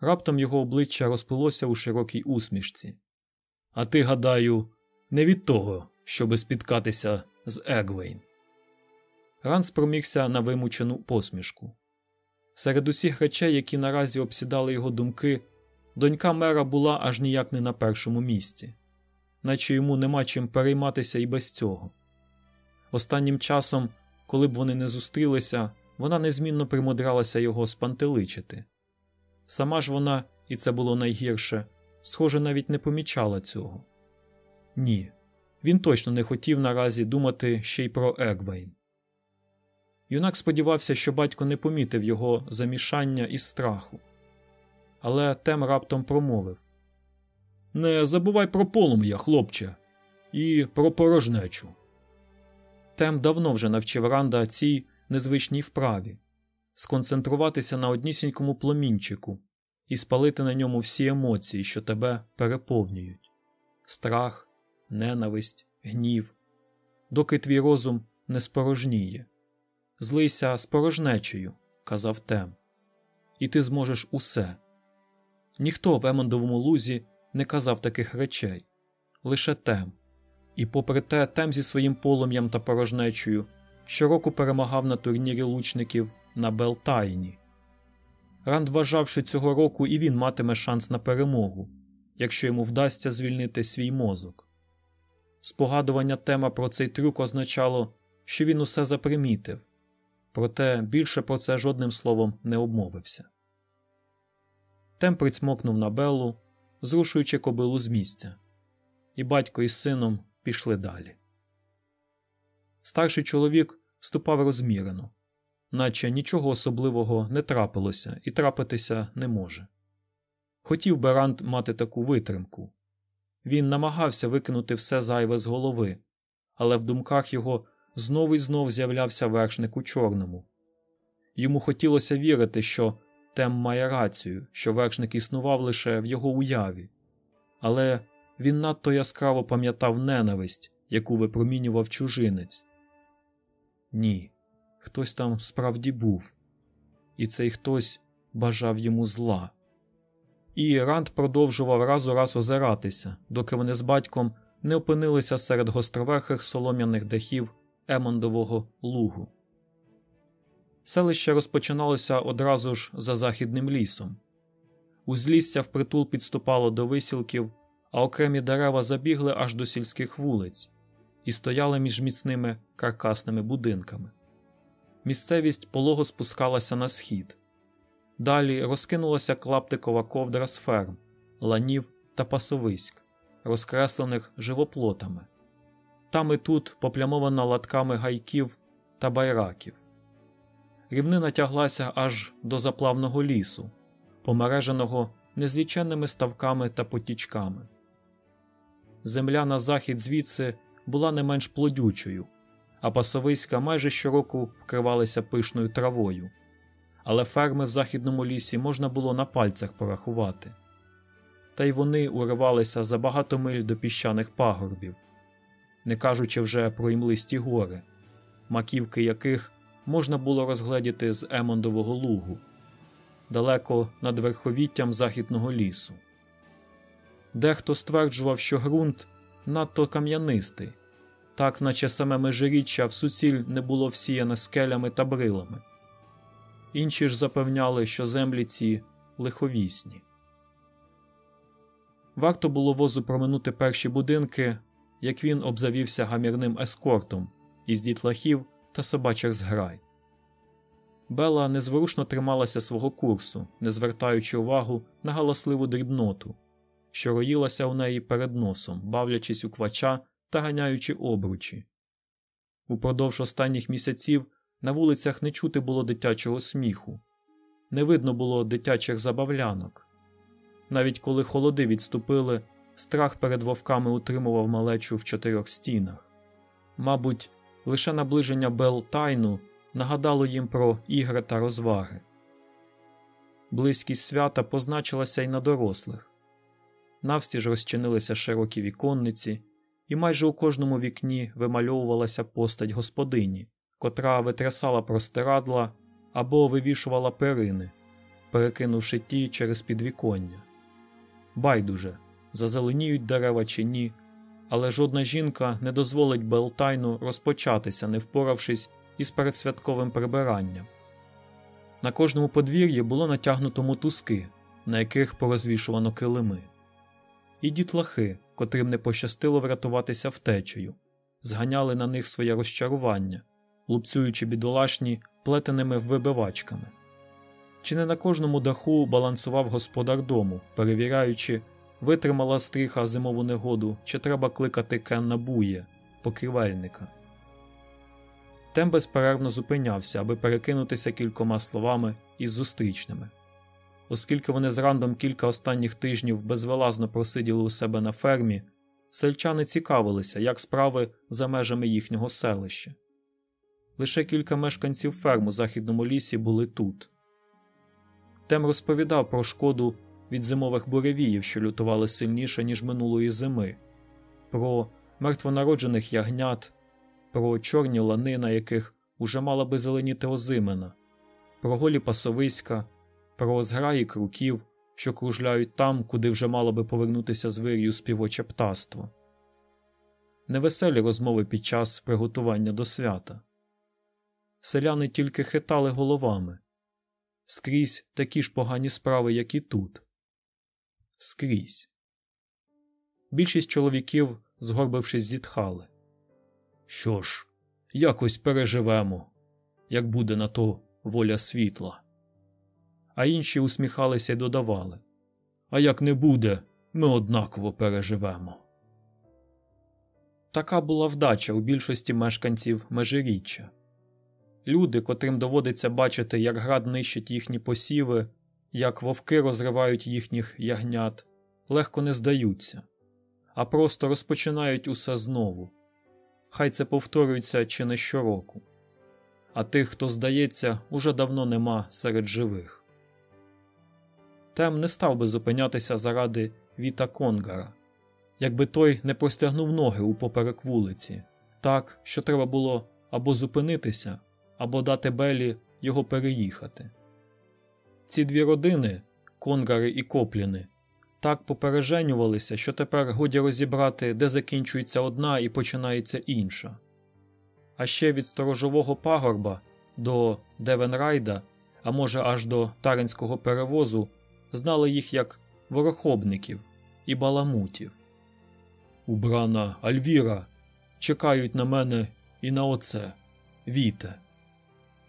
Speaker 1: Раптом його обличчя розплилося у широкій усмішці. А ти, гадаю, не від того, щоби спіткатися з Егвейн. Ран спромігся на вимучену посмішку. Серед усіх речей, які наразі обсідали його думки, донька мера була аж ніяк не на першому місці, наче йому нема чим перейматися і без цього. Останнім часом, коли б вони не зустрілися, вона незмінно примудралася його спантеличити. Сама ж вона, і це було найгірше, схоже, навіть не помічала цього. Ні, він точно не хотів наразі думати ще й про Егвейн. Юнак сподівався, що батько не помітив його замішання і страху. Але Тем раптом промовив Не забувай про полум'я, хлопче, і про порожнечу. Тем давно вже навчив Ранда цій незвичній вправі сконцентруватися на однісінькому пломінчику і спалити на ньому всі емоції, що тебе переповнюють страх, ненависть, гнів, доки твій розум не спорожніє. Злийся з порожнечею, казав Тем, і ти зможеш усе. Ніхто в Емондовому лузі не казав таких речей, лише Тем. І, попри те, Тем зі своїм полум'ям та порожнечею щороку перемагав на турнірі лучників на Белтайні. Ранд вважав, що цього року і він матиме шанс на перемогу, якщо йому вдасться звільнити свій мозок. Спогадування тема про цей трюк означало, що він усе запримітив, проте більше про це жодним словом не обмовився. Тем прицмокнув на Беллу, зрушуючи кобилу з місця, і батько із сином пішли далі. Старший чоловік ступав розмірено, наче нічого особливого не трапилося і трапитися не може. Хотів Берант мати таку витримку. Він намагався викинути все зайве з голови, але в думках його знову і знов з'являвся вершник у чорному. Йому хотілося вірити, що Тем має рацію, що вершник існував лише в його уяві, але він надто яскраво пам'ятав ненависть, яку випромінював чужинець. Ні, хтось там справді був, і цей хтось бажав йому зла. І Ранд продовжував раз у раз озиратися, доки вони з батьком не опинилися серед гостроверхих солом'яних дахів Емондового лугу. Селище розпочиналося одразу ж за західним лісом. Узлісся впритул підступало до висілків, а окремі дерева забігли аж до сільських вулиць і стояли між міцними каркасними будинками. Місцевість полого спускалася на схід. Далі розкинулася клаптикова ковдра з ферм, ланів та пасовиськ, розкреслених живоплотами. Там і тут, поплямована латками гайків, та байраків. Рівнина тяглася аж до заплавного лісу, помереженого незліченними ставками та потічками. Земля на захід звідси була не менш плодючою, а пасовиська майже щороку вкривалися пишною травою, але ферми в західному лісі можна було на пальцях порахувати. Та й вони уривалися за багато миль до піщаних пагорбів, не кажучи вже про імлисті гори, маківки яких можна було розгледіти з Емондового лугу, далеко над верховіттям західного лісу. Дехто стверджував, що ґрунт надто кам'янистий, так наче саме межиріччя в суціль не було всіяне скелями та брилами. Інші ж запевняли, що землі ці лиховісні. Варто було возу проминути перші будинки, як він обзавівся гамірним ескортом із дітлахів та собачих зграй. Бела незворушно трималася свого курсу, не звертаючи увагу на галасливу дрібноту, що роїлася у неї перед носом, бавлячись у квача та ганяючи обручі. Упродовж останніх місяців на вулицях не чути було дитячого сміху, не видно було дитячих забавлянок. Навіть коли холоди відступили, страх перед вовками утримував малечу в чотирьох стінах. Мабуть, лише наближення Белтайну нагадало їм про ігри та розваги. Близькість свята позначилася й на дорослих. Навстіж розчинилися широкі віконниці, і майже у кожному вікні вимальовувалася постать господині, котра витрясала простирадла або вивішувала перини, перекинувши ті через підвіконня. Байдуже, зазеленіють дерева чи ні, але жодна жінка не дозволить Белтайну розпочатися, не впоравшись із передсвятковим прибиранням. На кожному подвір'ї було натягнуто мотузки, на яких порозвішувано килими, і дітлахи, котрим не пощастило врятуватися втечею, зганяли на них своє розчарування, лупцюючи бідолашні плетеними вибивачками. Чи не на кожному даху балансував господар дому, перевіряючи, витримала стріха зимову негоду, чи треба кликати Кенна Бує, покривельника. Тем безперервно зупинявся, аби перекинутися кількома словами із зустрічними. Оскільки вони з рандом кілька останніх тижнів безвелазно просиділи у себе на фермі, сельчани цікавилися, як справи за межами їхнього селища. Лише кілька мешканців ферм у західному лісі були тут. Тем розповідав про шкоду від зимових буревіїв, що лютували сильніше, ніж минулої зими, про мертвонароджених ягнят, про чорні лани, на яких уже мала би зеленіти озимена, про голі пасовиська, про зграї круків, що кружляють там, куди вже мало би повернутися з вирію співоче птаство. Невеселі розмови під час приготування до свята. Селяни тільки хитали головами скрізь такі ж погані справи, як і тут. Скрізь. Більшість чоловіків, згорбившись, зітхали. Що ж, якось переживемо, як буде на то воля світла. А інші усміхалися й додавали А як не буде, ми однаково переживемо. Така була вдача у більшості мешканців межиріччя. Люди, котрим доводиться бачити, як град нищить їхні посіви, як вовки розривають їхніх ягнят, легко не здаються, а просто розпочинають усе знову. Хай це повторюється чи не щороку. А тих, хто здається, уже давно нема серед живих. Тем не став би зупинятися заради Віта Конгара, якби той не простягнув ноги у поперек вулиці, так, що треба було або зупинитися, або дати Белі його переїхати. Ці дві родини, конгари і копліни, так попереженювалися, що тепер годі розібрати, де закінчується одна і починається інша. А ще від сторожового пагорба до Девенрайда, а може аж до таринського перевозу, знали їх як ворохобників і баламутів. Убрана Альвіра, чекають на мене і на оце, віте,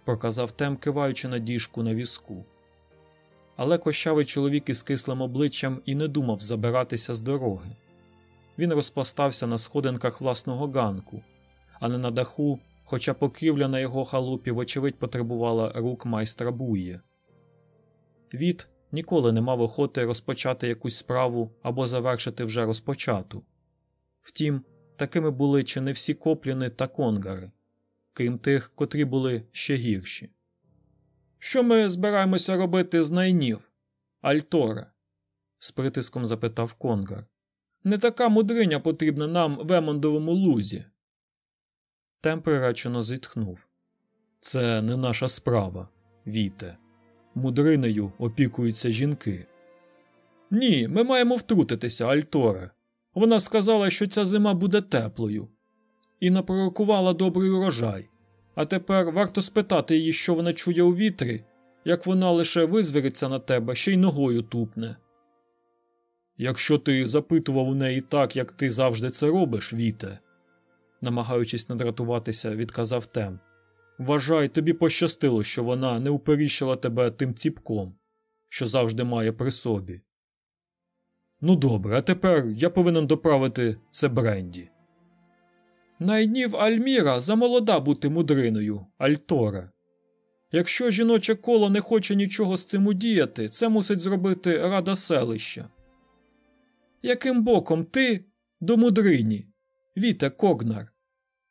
Speaker 1: проказав Тем, киваючи на діжку на візку. Але кощавий чоловік із кислим обличчям і не думав забиратися з дороги. Він розпластався на сходинках власного ганку, а не на даху хоча покрівля на його халупі, вочевидь, потребувала рук майстра бує. Від ніколи не мав охоти розпочати якусь справу або завершити вже розпочату. Втім, такими були чи не всі копліни та конгари, крім тих, котрі були ще гірші. Що ми збираємося робити з найнів, Альторе? з притиском запитав конгар. Не така мудриня потрібна нам в Емондовому лузі. Тем приречено зітхнув. Це не наша справа, Віте. Мудринею опікуються жінки. Ні, ми маємо втрутитися, Альторе. Вона сказала, що ця зима буде теплою, і напророкувала добрий урожай. А тепер варто спитати її, що вона чує у вітрі, як вона лише визвіриться на тебе, ще й ногою тупне. Якщо ти запитував у неї так, як ти завжди це робиш, Віте, намагаючись надратуватися, відказав Тем. Вважай, тобі пощастило, що вона не уперіщила тебе тим ціпком, що завжди має при собі. Ну добре, а тепер я повинен доправити це Бренді. Найднів Альміра замолода бути мудриною, Альторе. Якщо жіноче коло не хоче нічого з цим удіяти, це мусить зробити рада селища. Яким боком ти до мудрині? Віте Когнар?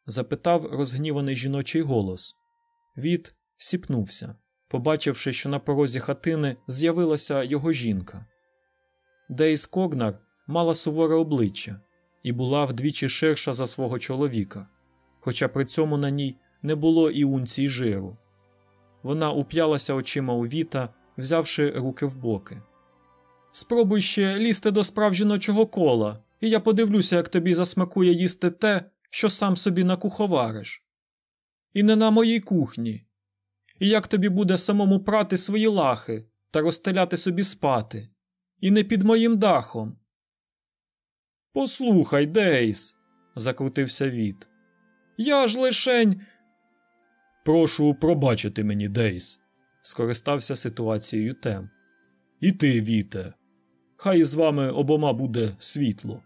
Speaker 1: запитав розгніваний жіночий голос. Віт сіпнувся, побачивши, що на порозі хатини з'явилася його жінка. Дейс Когнар мала суворе обличчя і була вдвічі ширша за свого чоловіка, хоча при цьому на ній не було і унції жиру. Вона уп'ялася очима у віта, взявши руки в боки. Спробуй ще лізти до справ жіночого кола, і я подивлюся, як тобі засмакує їсти те, що сам собі накуховариш. І не на моїй кухні. І як тобі буде самому прати свої лахи та розстеляти собі спати, і не під моїм дахом. Послухай, Дейс, закрутився Віт. Я ж лишень. Прошу пробачити мені, Дейс, скористався ситуацією Тем. І ти, Віте, хай з вами обома буде світло.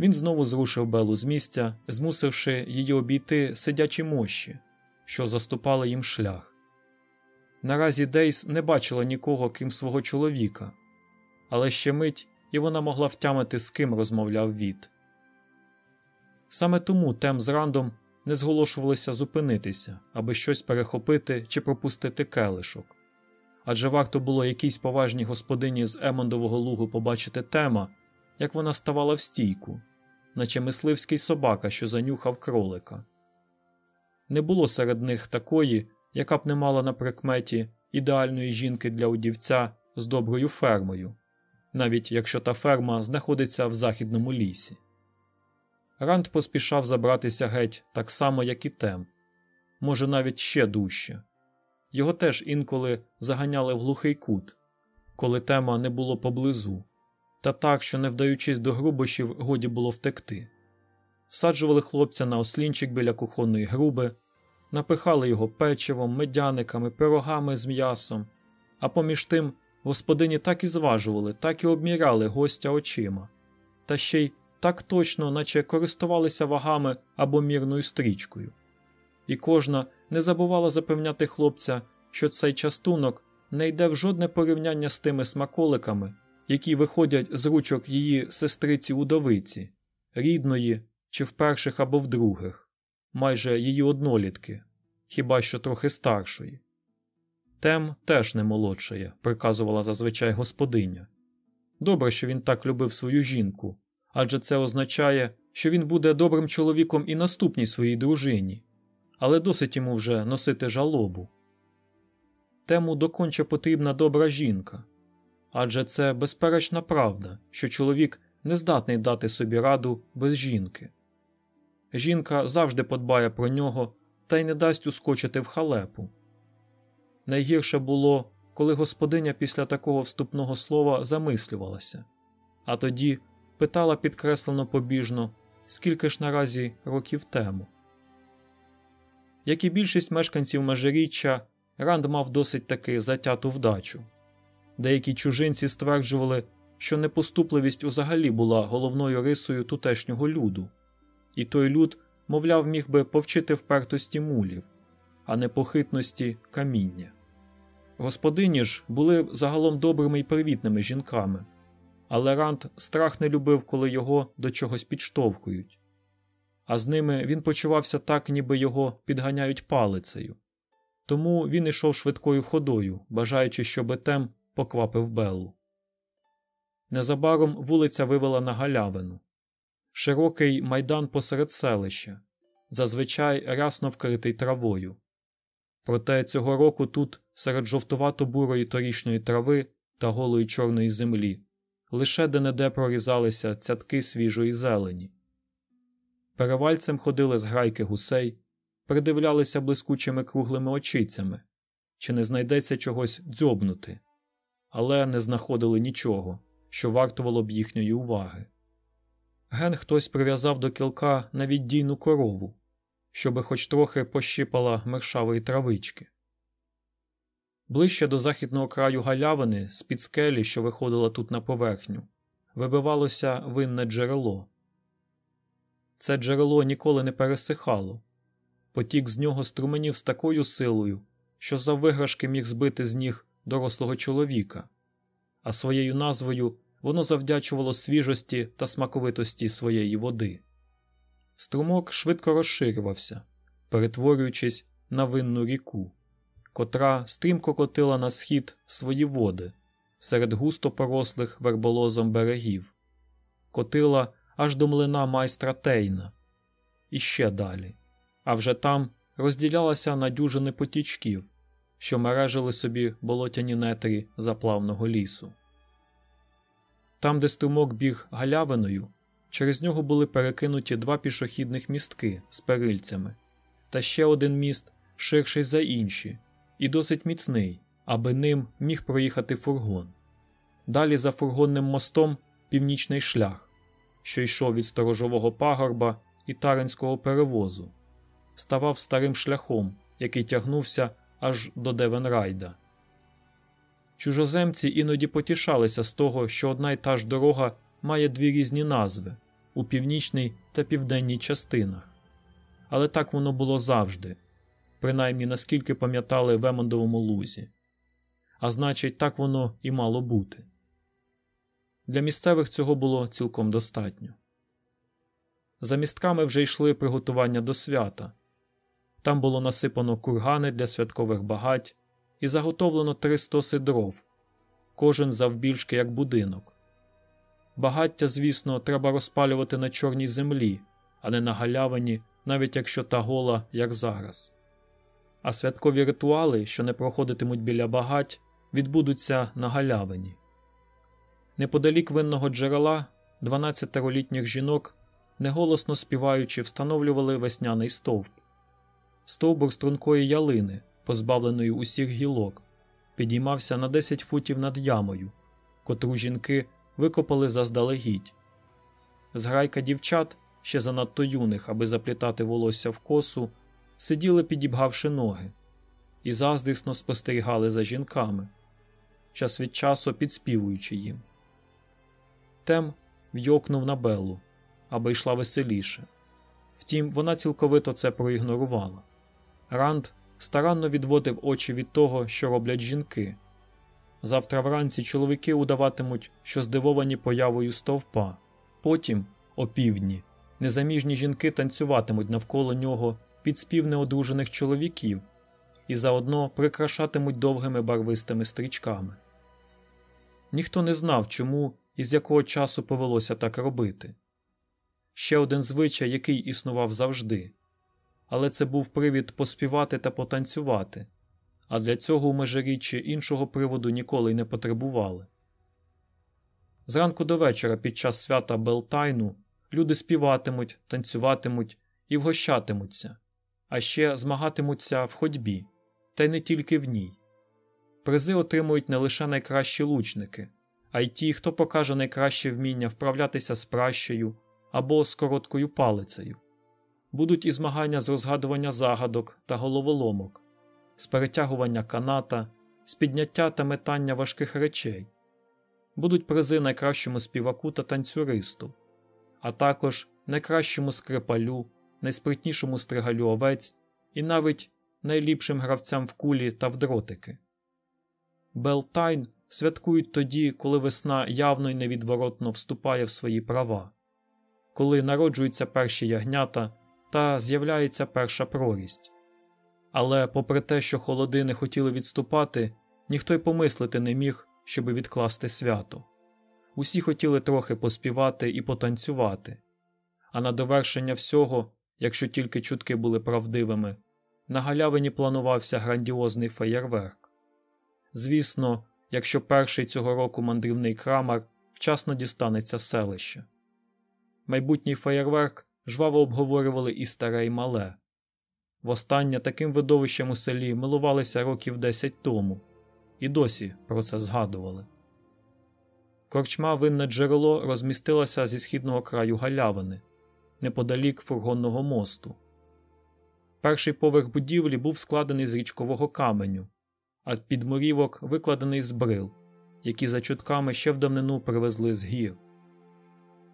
Speaker 1: Він знову зрушив Белу з місця, змусивши її обійти сидячі мощі, що заступали їм шлях. Наразі Дейс не бачила нікого, крім свого чоловіка, але ще мить і вона могла втямити, з ким розмовляв Віт. Саме тому Тем з Рандом не зголошувалися зупинитися, аби щось перехопити чи пропустити келишок. Адже варто було якійсь поважній господині з Емондового лугу побачити тема, як вона ставала в стійку, наче мисливський собака, що занюхав кролика. Не було серед них такої, яка б не мала на прикметі ідеальної жінки для удівця з доброю фермою, навіть якщо та ферма знаходиться в західному лісі. Ранд поспішав забратися геть так само, як і Тем, може, навіть ще дужче. Його теж інколи заганяли в глухий кут, коли тема не було поблизу, та так, що, не вдаючись до грубощів, годі було втекти. Всаджували хлопця на ослінчик біля кухонної груби, напихали його печивом, медяниками, пирогами з м'ясом, а поміж тим господині так і зважували, так і обміряли гостя очима, та ще й так точно, наче користувалися вагами або мірною стрічкою. І кожна не забувала запевняти хлопця, що цей частунок не йде в жодне порівняння з тими смаколиками, які виходять з ручок її сестриці удовиці, рідної чи в перших або в других, майже її однолітки, хіба що трохи старшої. Тем теж не молодшає, приказувала зазвичай господиня. Добре, що він так любив свою жінку, адже це означає, що він буде добрим чоловіком і наступній своїй дружині, але досить йому вже носити жалобу. Тему доконче потрібна добра жінка, адже це безперечна правда, що чоловік не здатний дати собі раду без жінки. Жінка завжди подбає про нього та й не дасть ускочити в халепу. Найгірше було, коли господиня після такого вступного слова замислювалася, а тоді питала підкреслено побіжно, скільки ж наразі років тему. Як і більшість мешканців межиріччя, Ранд мав досить таки затяту вдачу. Деякі чужинці стверджували, що непоступливість узагалі була головною рисою тутешнього люду, і той люд мовляв, міг би повчити впертості мулів, а не похитності каміння. Господині ж були загалом добрими і привітними жінками, але Ранд страх не любив, коли його до чогось підштовхують, а з ними він почувався так, ніби його підганяють палицею. Тому він ішов швидкою ходою, бажаючи, щоб Етем поквапив Беллу. Незабаром вулиця вивела на галявину широкий майдан посеред селища, зазвичай рясно вкритий травою. Проте цього року тут, серед жовтувато-бурої торішньої трави та голої чорної землі, лише де-не-де прорізалися цятки свіжої зелені. Перевальцем ходили з грайки гусей, придивлялися блискучими круглими очицями, чи не знайдеться чогось дзьобнути, але не знаходили нічого, що вартувало б їхньої уваги. Ген хтось прив'язав до кілка навіть дійну корову, щоби хоч трохи пощипала мершавої травички. Ближче до західного краю галявини, з під скелі, що виходила тут на поверхню, вибивалося винне джерело. Це джерело ніколи не пересихало, потік з нього струменів з такою силою, що за виграшки міг збити з ніг дорослого чоловіка, а своєю назвою воно завдячувало свіжості та смаковитості своєї води. Струмок швидко розширювався, перетворюючись на винну ріку, котра стрімко котила на схід свої води серед густо порослих верболозом берегів, котила аж до млина майстра Тейна, і ще далі, а вже там розділялася на дюжини потічків, що мережили собі болотяні нетрі заплавного лісу. Там, де струмок біг галявиною, через нього були перекинуті два пішохідних містки з перильцями, та ще один міст, ширший за інші, і досить міцний, аби ним міг проїхати фургон. Далі за фургонним мостом північний шлях, що йшов від сторожового пагорба і таринського перевозу, ставав старим шляхом, який тягнувся аж до Девенрайда. Чужоземці іноді потішалися з того, що одна й та ж дорога має дві різні назви у північній та південній частинах. Але так воно було завжди, принаймні наскільки пам'ятали в Емондовому лузі. А значить, так воно і мало бути. Для місцевих цього було цілком достатньо. За містками вже йшли приготування до свята. Там було насипано кургани для святкових багать і заготовлено три стоси дров, кожен завбільшки як будинок. Багаття, звісно, треба розпалювати на чорній землі, а не на галявині, навіть якщо та гола, як зараз. А святкові ритуали, що не проходитимуть біля багать, відбудуться на галявині. Неподалік винного джерела 12-літніх жінок, неголосно співаючи, встановлювали весняний стовп, стовбур стрункої ялини, позбавленої усіх гілок, підіймався на 10 футів над ямою, котру жінки викопали заздалегідь. Зграйка дівчат, ще занадто юних, аби заплітати волосся в косу, сиділи, підібгавши ноги, і заздрісно спостерігали за жінками, час від часу підспівуючи їм. Тем вйокнув на Беллу, аби йшла веселіше. Втім, вона цілковито це проігнорувала. Ранд старанно відводив очі від того, що роблять жінки. Завтра вранці чоловіки удаватимуть, що здивовані появою стовпа. Потім, о півдні, незаміжні жінки танцюватимуть навколо нього під спів неодружених чоловіків і заодно прикрашатимуть довгими барвистими стрічками. Ніхто не знав, чому і з якого часу повелося так робити. Ще один звичай, який існував завжди, але це був привід поспівати та потанцювати, а для цього у межиріччі іншого приводу ніколи й не потребували. Зранку до вечора під час свята Белтайну люди співатимуть, танцюватимуть і вгощатимуться, а ще змагатимуться в ходьбі, та й не тільки в ній. Призи отримують не лише найкращі лучники, а й ті, хто покаже найкраще вміння вправлятися з пращею або з короткою палицею. Будуть і змагання з розгадування загадок та головоломок, з перетягування каната, з підняття та метання важких речей, будуть призи найкращому співаку та танцюристу, а також найкращому скрипалю, найспритнішому стригалю овець і навіть найліпшим гравцям в кулі та в дротики. Белтайн святкують тоді, коли весна явно й невідворотно вступає в свої права, коли народжуються перші ягнята та з'являється перша прорість. Але, попри те, що холоди не хотіли відступати, ніхто й помислити не міг, щоби відкласти свято. Усі хотіли трохи поспівати і потанцювати, а на довершення всього, якщо тільки чутки були правдивими, на галявині планувався грандіозний феєрверк. Звісно, якщо перший цього року мандрівний крамар вчасно дістанеться селища. Майбутній феєрверк жваво обговорювали і старе, і мале. Востаннє таким видовищем у селі милувалися років десять тому, і досі про це згадували. Корчма винне джерело розмістилася зі східного краю галявини, неподалік фургонного мосту. Перший поверх будівлі був складений з річкового каменю, а підмурівок викладений з брил, які за чутками ще в давнину привезли з гір.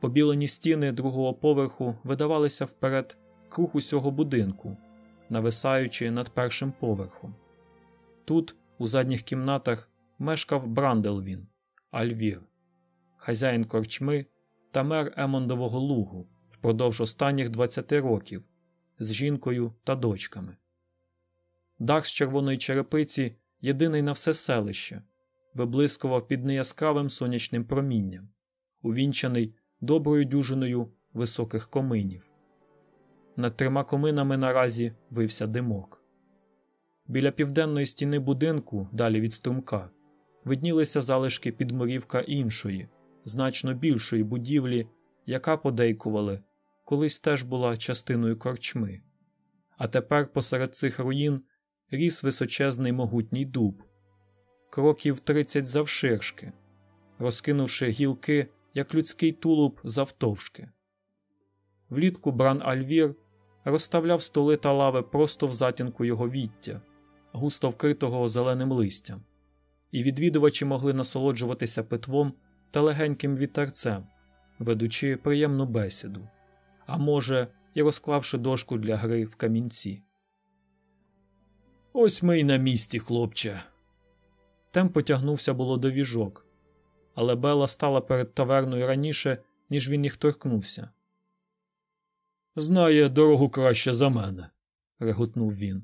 Speaker 1: Побілені стіни другого поверху видавалися вперед круг усього будинку, нависаючи над першим поверхом. Тут, у задніх кімнатах, мешкав Бранделвін, Альвір, хазяїн корчми та мер Емондового Лугу впродовж останніх 20 років з жінкою та дочками. Дах з червоної черепиці, єдиний на все селище, виблискував під неяскравим сонячним промінням, увінчаний доброю дюжиною високих коминів. Над трьома коминами наразі вився димок. Біля південної стіни будинку, далі від струмка, виднілися залишки підморівка іншої, значно більшої будівлі, яка подейкували, колись теж була частиною корчми. А тепер посеред цих руїн ріс височезний могутній дуб, кроків тридцять завширшки, розкинувши гілки, як людський тулуб завтовшки. Влітку бран Альвір розставляв столи та лави просто в затінку його віття, густо вкритого зеленим листям, і відвідувачі могли насолоджуватися питвом та легеньким вітерцем, ведучи приємну бесіду, а може, і розклавши дошку для гри в камінці. Ось ми й на місці, хлопче. Тем потягнувся було до віжок, але Бела стала перед таверною раніше, ніж він їх торкнувся. Знає дорогу краще за мене, реготнув він.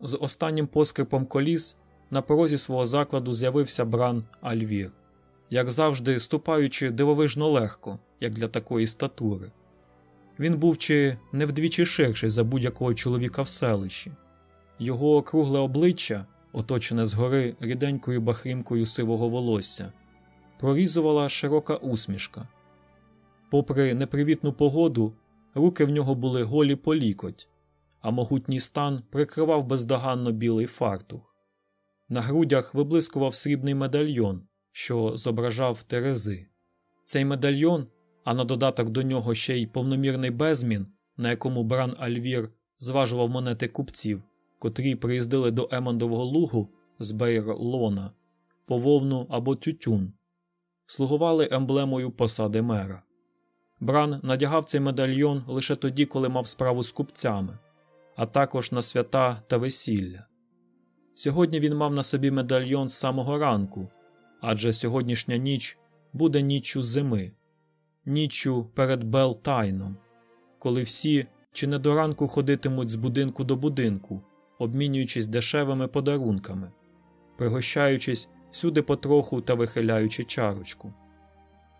Speaker 1: З останнім поскрипом коліс на порозі свого закладу з'явився бран Альвір, як завжди, ступаючи дивовижно легко, як для такої статури. Він був чи не вдвічі ширший за будь-якого чоловіка в селищі. Його округле обличчя, оточене згори ріденькою бахрімкою сивого волосся, прорізувала широка усмішка. Попри непривітну погоду, руки в нього були голі по лікоть, а могутній стан прикривав бездоганно білий фартух. На грудях виблискував срібний медальйон, що зображав терези. Цей медальйон, а на додаток до нього ще й повномірний безмін, на якому бран Альвір зважував монети купців, котрі приїздили до Емондового лугу з Бейр-Лона, пововну або тютюн, слугували емблемою посади мера. Бран надягав цей медальйон лише тоді, коли мав справу з купцями, а також на свята та весілля. Сьогодні він мав на собі медальйон з самого ранку, адже сьогоднішня ніч буде ніччю зими, ніччю перед Белтайном, коли всі чи не до ранку ходитимуть з будинку до будинку, обмінюючись дешевими подарунками, пригощаючись всюди потроху та вихиляючи чарочку.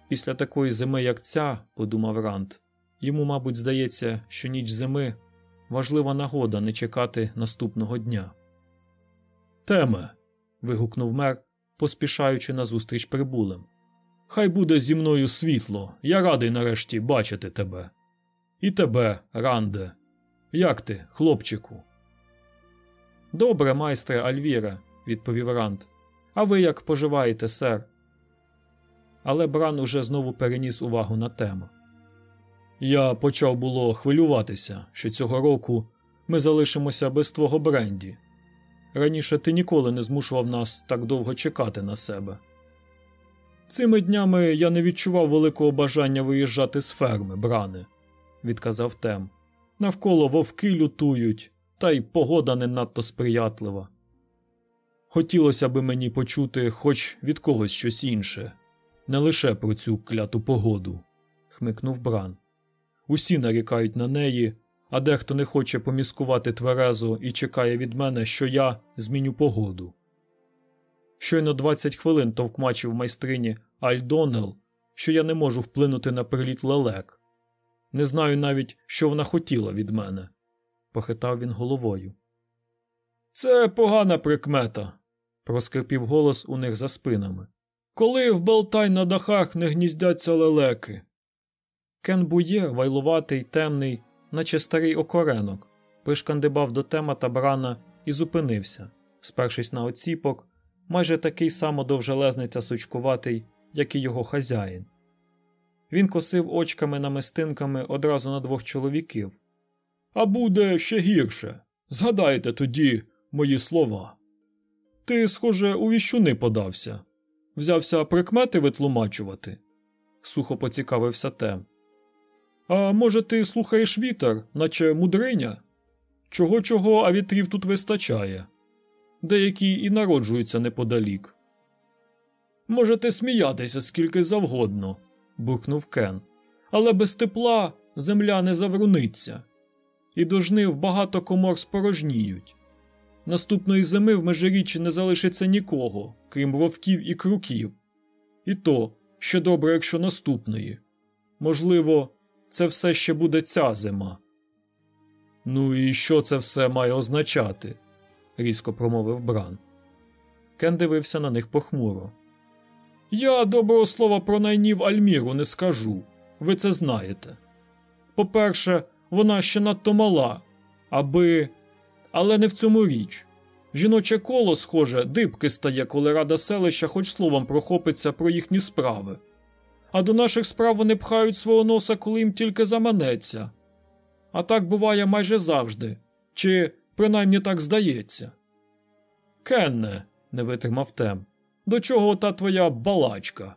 Speaker 1: Після такої зими, як ця, подумав Рант, йому, мабуть, здається, що ніч зими важлива нагода не чекати наступного дня. Теме. вигукнув мер, поспішаючи назустріч прибулим. Хай буде зі мною світло, я радий нарешті бачити тебе. І тебе, Ранде. Як ти, хлопчику? Добре, майстре Альвіра, відповів Ранд. А ви як поживаєте, сер? Але Бран уже знову переніс увагу на тему. Я почав було хвилюватися, що цього року ми залишимося без твого бренді. Раніше ти ніколи не змушував нас так довго чекати на себе. Цими днями я не відчував великого бажання виїжджати з ферми, бране, відказав Тем. Навколо вовки лютують, та й погода не надто сприятлива. Хотілося би мені почути хоч від когось щось інше, не лише про цю кляту погоду, хмикнув Бран. Усі нарікають на неї, а дехто не хоче поміскувати тверезо і чекає від мене, що я зміню погоду. Щойно 20 хвилин товкмачив майстрині Альдонел, що я не можу вплинути на приліт лелек. Не знаю навіть, що вона хотіла від мене, похитав він головою. Це погана прикмета, проскрипів голос у них за спинами. Коли в Балтай на дахах не гніздяться лелеки. Кен Бує, вайлуватий, темний, наче старий окоренок, пришкандибав до тема та брана і зупинився, спершись на оціпок, майже такий само довжелезний та сучкуватий, як і його хазяїн. Він косив очками намистинками одразу на двох чоловіків. А буде ще гірше. Згадайте тоді мої слова. Ти, схоже, у віщуни подався. Взявся прикмети витлумачувати, сухо поцікавився Тем. А може, ти слухаєш вітер, наче мудриня? Чого чого, а вітрів тут вистачає. Деякі і народжуються неподалік. Можете сміятися скільки завгодно, буркнув Кен. Але без тепла земля не завруниться, і до жнив багато комор спорожніють. Наступної зими в межиріччі не залишиться нікого, крім вовків і круків. І то, ще добре, якщо наступної. Можливо, це все ще буде ця зима. Ну і що це все має означати? різко промовив Бран. Кен дивився на них похмуро. Я доброго слова про найнів Альміру не скажу. Ви це знаєте. По-перше, вона ще надто мала, аби. Але не в цьому річ. Жіноче коло, схоже, дибки стає, коли рада селища хоч словом прохопиться про їхні справи. А до наших справ вони пхають свого носа, коли їм тільки заманеться. А так буває майже завжди, чи принаймні так здається. Кенне, не витримав тем. До чого та твоя балачка?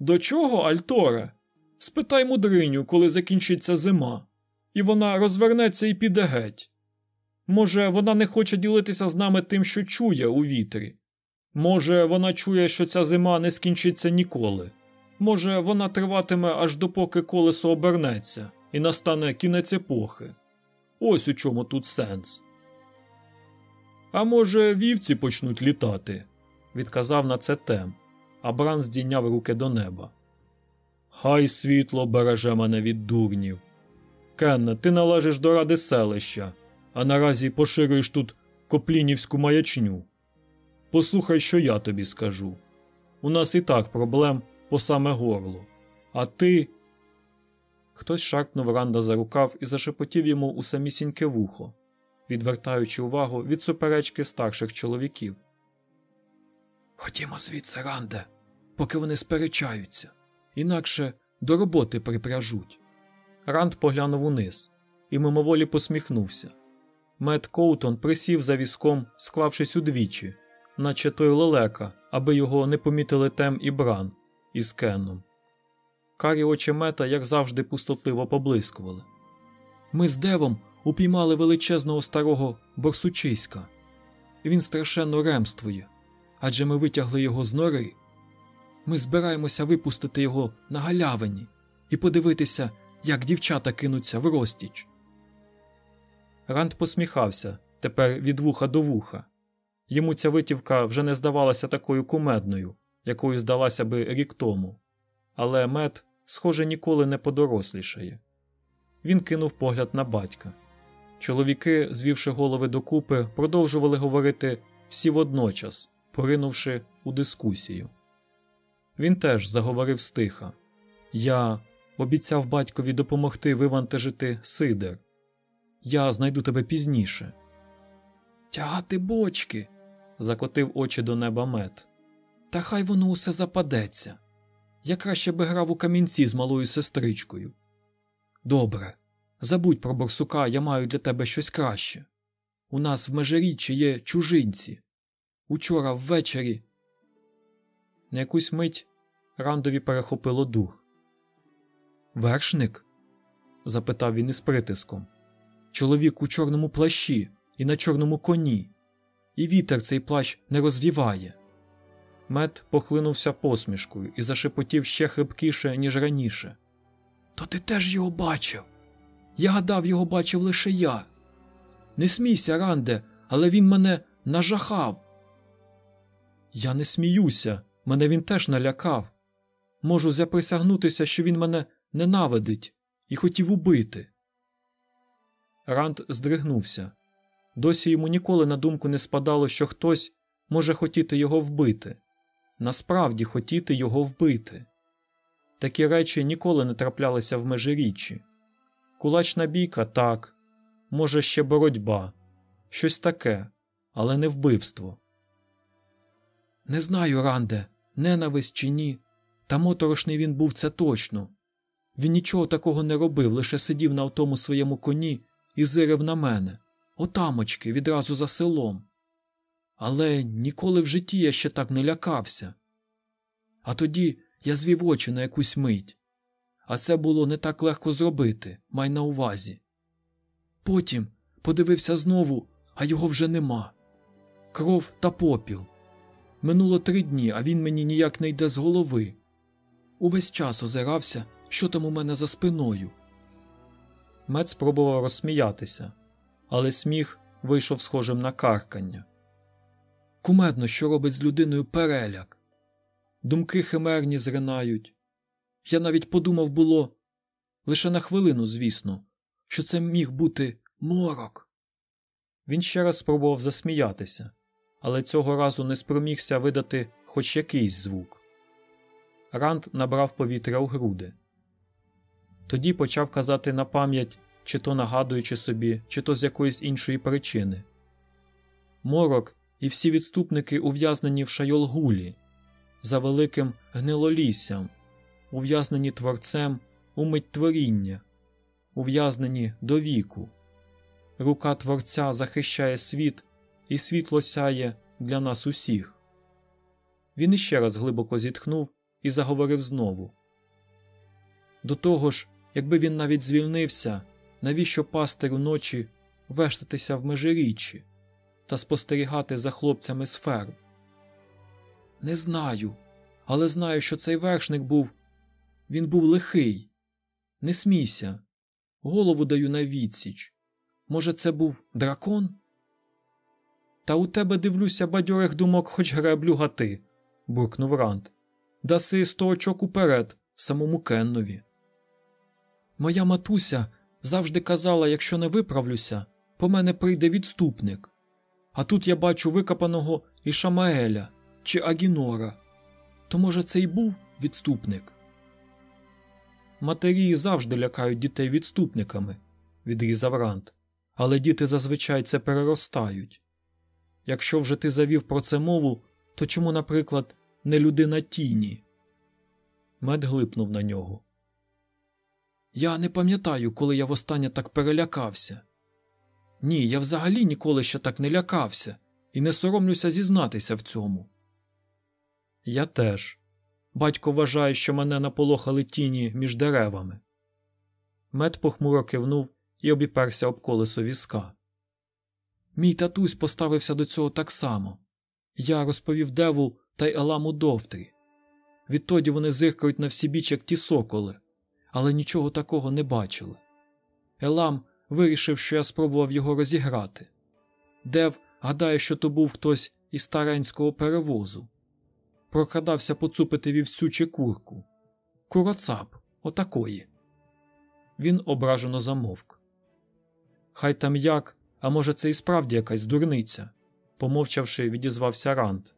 Speaker 1: До чого, Альторе? Спитай мудриню, коли закінчиться зима, і вона розвернеться і піде геть. Може, вона не хоче ділитися з нами тим, що чує у вітрі. Може, вона чує, що ця зима не скінчиться ніколи. Може, вона триватиме аж допоки колесо обернеться і настане кінець епохи. Ось у чому тут сенс. А може, вівці почнуть літати, відказав на це тем, а Бран здійняв руки до неба. Хай світло береже мене від дурнів. Кенне, ти належиш до ради селища, а наразі поширюєш тут коплінівську маячню. Послухай, що я тобі скажу. У нас і так проблем по саме горло. А ти. Хтось шарпнув Ранда за рукав і зашепотів йому у самісіньке вухо, відвертаючи увагу від суперечки старших чоловіків. Ходімо звідси, Ранде, поки вони сперечаються, інакше до роботи припряжуть. Ранд поглянув униз і мимоволі посміхнувся. Мед Коутон присів за візком, склавшись удвічі, наче той лелека, аби його не помітили тем і бран із Кенном. Карі очі мета, як завжди, пустотливо поблискували. Ми з Девом упіймали величезного старого борсучиська. Він страшенно ремствує, адже ми витягли його з нори. Ми збираємося випустити його на галявині і подивитися, як дівчата кинуться в розтіч. Ранд посміхався тепер від вуха до вуха. Йому ця витівка вже не здавалася такою кумедною, якою здалася би рік тому, але мед, схоже, ніколи не подорослішає. Він кинув погляд на батька. Чоловіки, звівши голови докупи, продовжували говорити всі водночас, поринувши у дискусію. Він теж заговорив стиха Я обіцяв батькові допомогти вивантажити сидер. Я знайду тебе пізніше. Тягати бочки. закотив очі до неба мед. Та хай воно усе западеться. Я краще би грав у камінці з малою сестричкою. Добре, забудь про борсука, я маю для тебе щось краще. У нас в межиріччі є чужинці. Учора ввечері. На якусь мить Рандові перехопило дух. Вершник? запитав він із притиском. Чоловік у чорному плащі і на чорному коні, і вітер цей плащ не розвіває. Мед похлинувся посмішкою і зашепотів ще хрипкіше, ніж раніше. То ти теж його бачив? Я гадав, його бачив лише я. Не смійся, Ранде, але він мене нажахав. Я не сміюся, мене він теж налякав. Можу заприсягнутися, що він мене ненавидить і хотів убити. Ранд здригнувся. Досі йому ніколи на думку не спадало, що хтось може хотіти його вбити, насправді хотіти його вбити. Такі речі ніколи не траплялися в межиріччі. Кулачна бійка так, може, ще боротьба, щось таке, але не вбивство. Не знаю, Ранде, ненависть чи ні, та моторошний він був це точно. Він нічого такого не робив, лише сидів на тому своєму коні і зирив на мене, отамочки, відразу за селом. Але ніколи в житті я ще так не лякався. А тоді я звів очі на якусь мить, а це було не так легко зробити, май на увазі. Потім подивився знову, а його вже нема. Кров та попіл. Минуло три дні, а він мені ніяк не йде з голови. Увесь час озирався, що там у мене за спиною. Мед спробував розсміятися, але сміх вийшов схожим на каркання. Кумедно, що робить з людиною переляк. Думки химерні зринають. Я навіть подумав було лише на хвилину, звісно, що це міг бути морок. Він ще раз спробував засміятися, але цього разу не спромігся видати хоч якийсь звук. Ранд набрав повітря у груди. Тоді почав казати на пам'ять, чи то нагадуючи собі, чи то з якоїсь іншої причини. Морок і всі відступники ув'язнені в шайолгулі, за великим гнилоліссям, ув'язнені творцем у мить творіння, ув'язнені до віку. Рука Творця захищає світ, і світло сяє для нас усіх. Він іще раз глибоко зітхнув і заговорив знову. До того ж, якби він навіть звільнився, навіщо пастиру ночі вештатися в межиріччі та спостерігати за хлопцями з ферм? Не знаю, але знаю, що цей вершник був. Він був лихий. Не смійся. Голову даю на відсіч. Може, це був дракон? Та у тебе дивлюся бадьорих думок, хоч греблю гати, буркнув Ранд. Даси сто очок уперед, самому Кеннові. Моя матуся завжди казала, якщо не виправлюся, по мене прийде відступник. А тут я бачу викопаного Ішамаеля чи Агінора. То, може, це й був відступник? Матері завжди лякають дітей відступниками, відрізав Ранд. Але діти зазвичай це переростають. Якщо вже ти завів про це мову, то чому, наприклад, не людина тіні? Мед глипнув на нього. Я не пам'ятаю, коли я востаннє так перелякався. Ні, я взагалі ніколи ще так не лякався і не соромлюся зізнатися в цьому. Я теж. Батько вважає, що мене наполохали тіні між деревами. Мед похмуро кивнув і обіперся об колесо візка. Мій татусь поставився до цього так само. Я розповів Деву та й Еламу Довтрі. Відтоді вони зиркають на всі біч, як ті соколи, але нічого такого не бачили. Елам вирішив, що я спробував його розіграти. Дев гадає, що то був хтось із старенського перевозу. Прокрадався поцупити вівцю чи курку. Куроцап, отакої. Він ображено замовк. Хай там як, а може, це і справді якась дурниця, помовчавши, відізвався Ранд.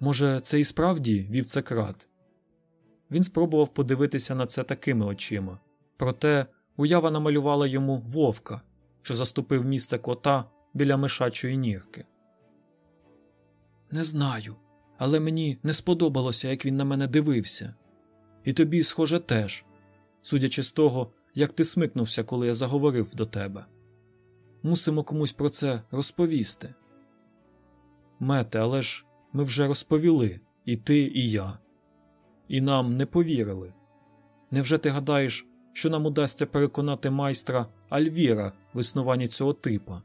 Speaker 1: Може, це і справді вівцекрат? Він спробував подивитися на це такими очима, проте уява намалювала йому вовка, що заступив місце кота біля мишачої нірки. Не знаю, але мені не сподобалося, як він на мене дивився. І тобі, схоже, теж, судячи з того, як ти смикнувся, коли я заговорив до тебе. Мусимо комусь про це розповісти. Мете, але ж ми вже розповіли і ти, і я, і нам не повірили. Невже ти гадаєш, що нам удасться переконати майстра Альвіра в існуванні цього типа,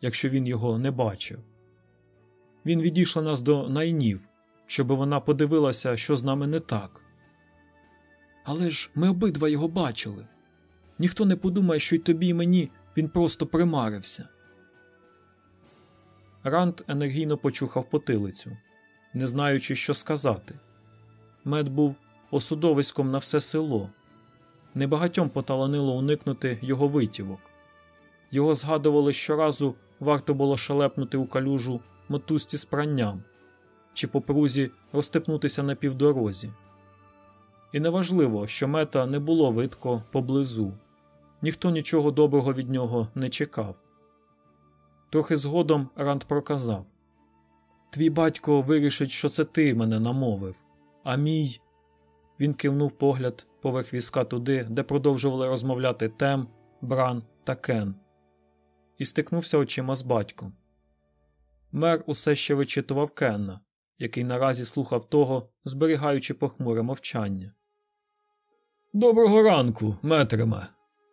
Speaker 1: якщо він його не бачив. Він відійшла нас до найнів, щоб вона подивилася, що з нами не так. Але ж ми обидва його бачили. Ніхто не подумає, що й тобі і мені він просто примарився. Ранд енергійно почухав потилицю, не знаючи, що сказати. Мед був осудовиськом на все село. Небагатьом поталанило уникнути його витівок. Його згадували щоразу варто було шалепнути у калюжу мотузці з пранням чи по прузі розтипнутися на півдорозі. І неважливо, що мета не було видко поблизу, ніхто нічого доброго від нього не чекав. Трохи згодом Ранд проказав Твій батько вирішить, що це ти мене намовив, а мій. Він кивнув погляд поверх візка туди, де продовжували розмовляти Тем, Бран та Кен, і стикнувся очима з батьком. Мер усе ще вичитував Кенна, який наразі слухав того, зберігаючи похмуре мовчання. Доброго ранку, метриме,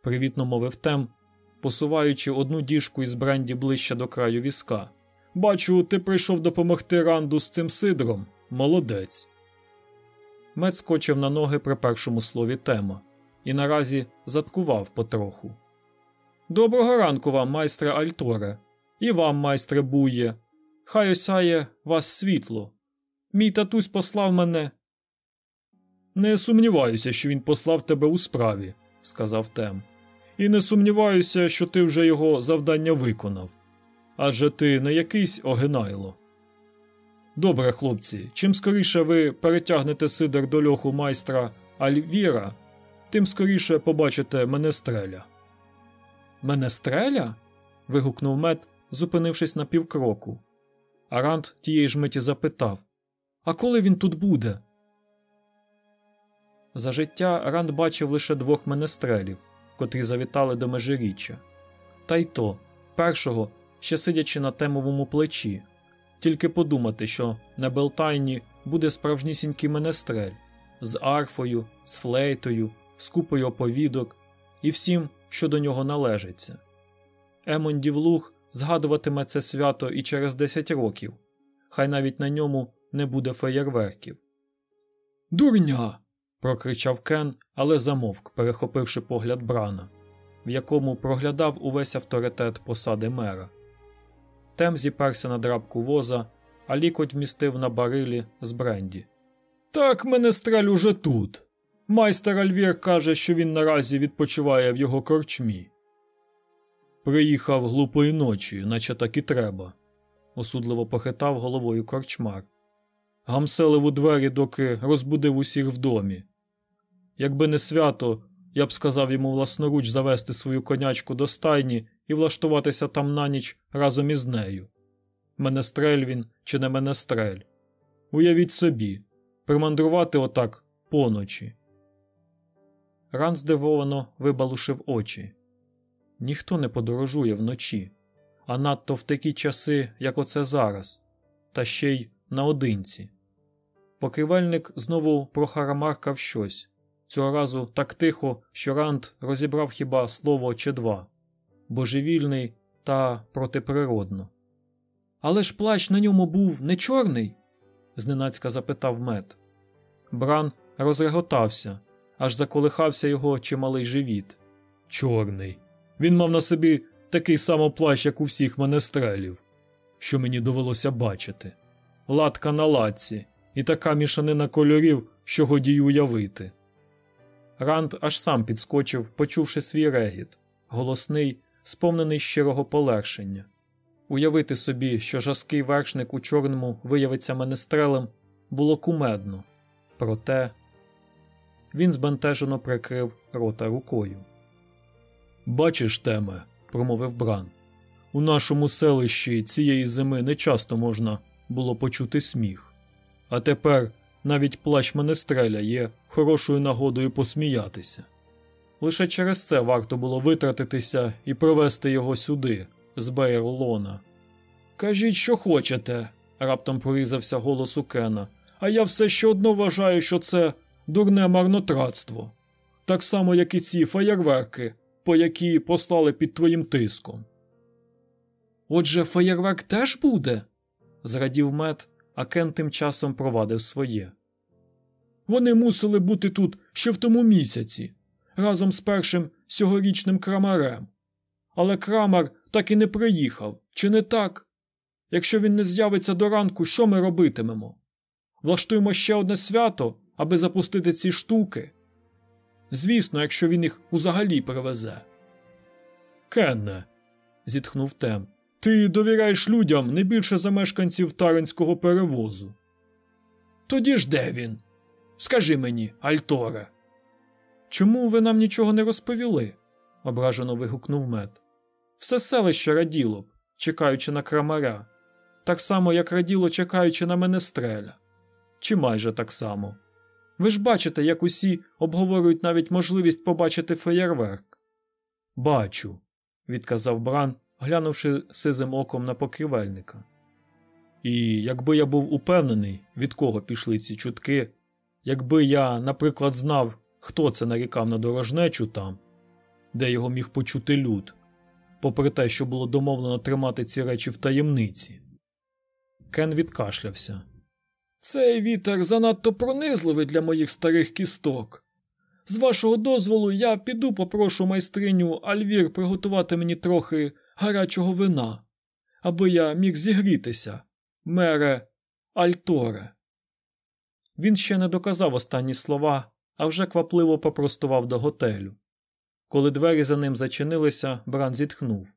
Speaker 1: привітно мовив Тем, посуваючи одну діжку із бренді ближче до краю візка. Бачу, ти прийшов допомогти Ранду з цим сидром. Молодець. Мед скочив на ноги при першому слові тема і наразі заткував потроху. Доброго ранку вам, майстре Альторе, і вам, майстре Бує. Хай осяє вас світло. Мій татусь послав мене. Не сумніваюся, що він послав тебе у справі, сказав Тем. І не сумніваюся, що ти вже його завдання виконав. Адже ти не якийсь огинайло. Добре, хлопці, чим скоріше ви перетягнете сидер до льоху майстра Альвіра, тим скоріше побачите менестреля. Менестреля? вигукнув мед, зупинившись на півкроку. Арант тієї ж миті запитав А коли він тут буде? За життя Ранд бачив лише двох менестрелів, котрі завітали до межиріччя. Та й то, першого, ще сидячи на темовому плечі, тільки подумати, що на Белтайні буде справжнісінький менестрель з арфою, з флейтою, з купою оповідок і всім, що до нього належиться. Емондів луг згадуватиме це свято і через 10 років, хай навіть на ньому не буде феєрверків. Дурня. прокричав Кен, але замовк, перехопивши погляд Брана, в якому проглядав увесь авторитет посади мера. Тем зіперся на драбку воза, а лікоть вмістив на барилі з бренді. Так менестрель уже тут. Майстер Альвір каже, що він наразі відпочиває в його корчмі. Приїхав глупої ночі, наче так і треба, осудливо похитав головою корчмар. Гамселив у двері, доки розбудив усіх в домі. Якби не свято, я б сказав йому власноруч завести свою конячку до стайні і влаштуватися там на ніч разом із нею. Менестрель він чи не менестрель. Уявіть собі, примандрувати отак поночі. Ран здивовано вибалушив очі. Ніхто не подорожує вночі, а надто в такі часи, як оце зараз, та ще й наодинці. Покривельник знову прохарамаркав щось, цього разу так тихо, що Ранд розібрав хіба слово чи два божевільний та протиприродно. Але ж плащ на ньому був не чорний? зненацька запитав мед. Бран розреготався, аж заколихався його чималий живіт. Чорний. Він мав на собі такий самий плащ, як у всіх менестрелів, що мені довелося бачити. Латка на латці і така мішанина кольорів, що годі й уявити. Ранд аж сам підскочив, почувши свій регіт, голосний, сповнений щирого полегшення. Уявити собі, що жаский вершник у чорному виявиться менестрелем, було кумедно, проте він збентежено прикрив рота рукою. Бачиш, теме, промовив Бран. У нашому селищі цієї зими не часто можна було почути сміх, а тепер навіть плащ менестреля є хорошою нагодою посміятися. Лише через це варто було витратитися і провести його сюди, з Бейерлона. Кажіть, що хочете, раптом порізався голос у Кена, а я все ще одно вважаю, що це дурне марнотратство. так само, як і ці феєрверки, по які послали під твоїм тиском. Отже, феєрверк теж буде? зрадів мед, а Кен тим часом провадив своє. Вони мусили бути тут ще в тому місяці, разом з першим сьогорічним крамарем. Але крамар так і не приїхав, чи не так? Якщо він не з'явиться до ранку, що ми робитимемо? Влаштуємо ще одне свято, аби запустити ці штуки. Звісно, якщо він їх узагалі привезе. Кенне, зітхнув Тем, ти довіряєш людям не більше за мешканців таринського перевозу. Тоді ж де він? Скажи мені, Альторе. Чому ви нам нічого не розповіли? ображено вигукнув мед. Все селище раділо б, чекаючи на крамаря, так само, як раділо, чекаючи на менестреля. Чи майже так само. Ви ж бачите, як усі обговорюють навіть можливість побачити феєрверк. Бачу, відказав Бран, глянувши сизим оком на покривельника. І якби я був упевнений, від кого пішли ці чутки, якби я, наприклад, знав, хто це нарікав на дорожнечу там, де його міг почути люд, попри те, що було домовлено тримати ці речі в таємниці. Кен відкашлявся. Цей вітер занадто пронизливий для моїх старих кісток. З вашого дозволу, я піду попрошу майстриню Альвір приготувати мені трохи гарячого вина, аби я міг зігрітися, мере Альторе. Він ще не доказав останні слова, а вже квапливо попростував до готелю. Коли двері за ним зачинилися, Бран зітхнув.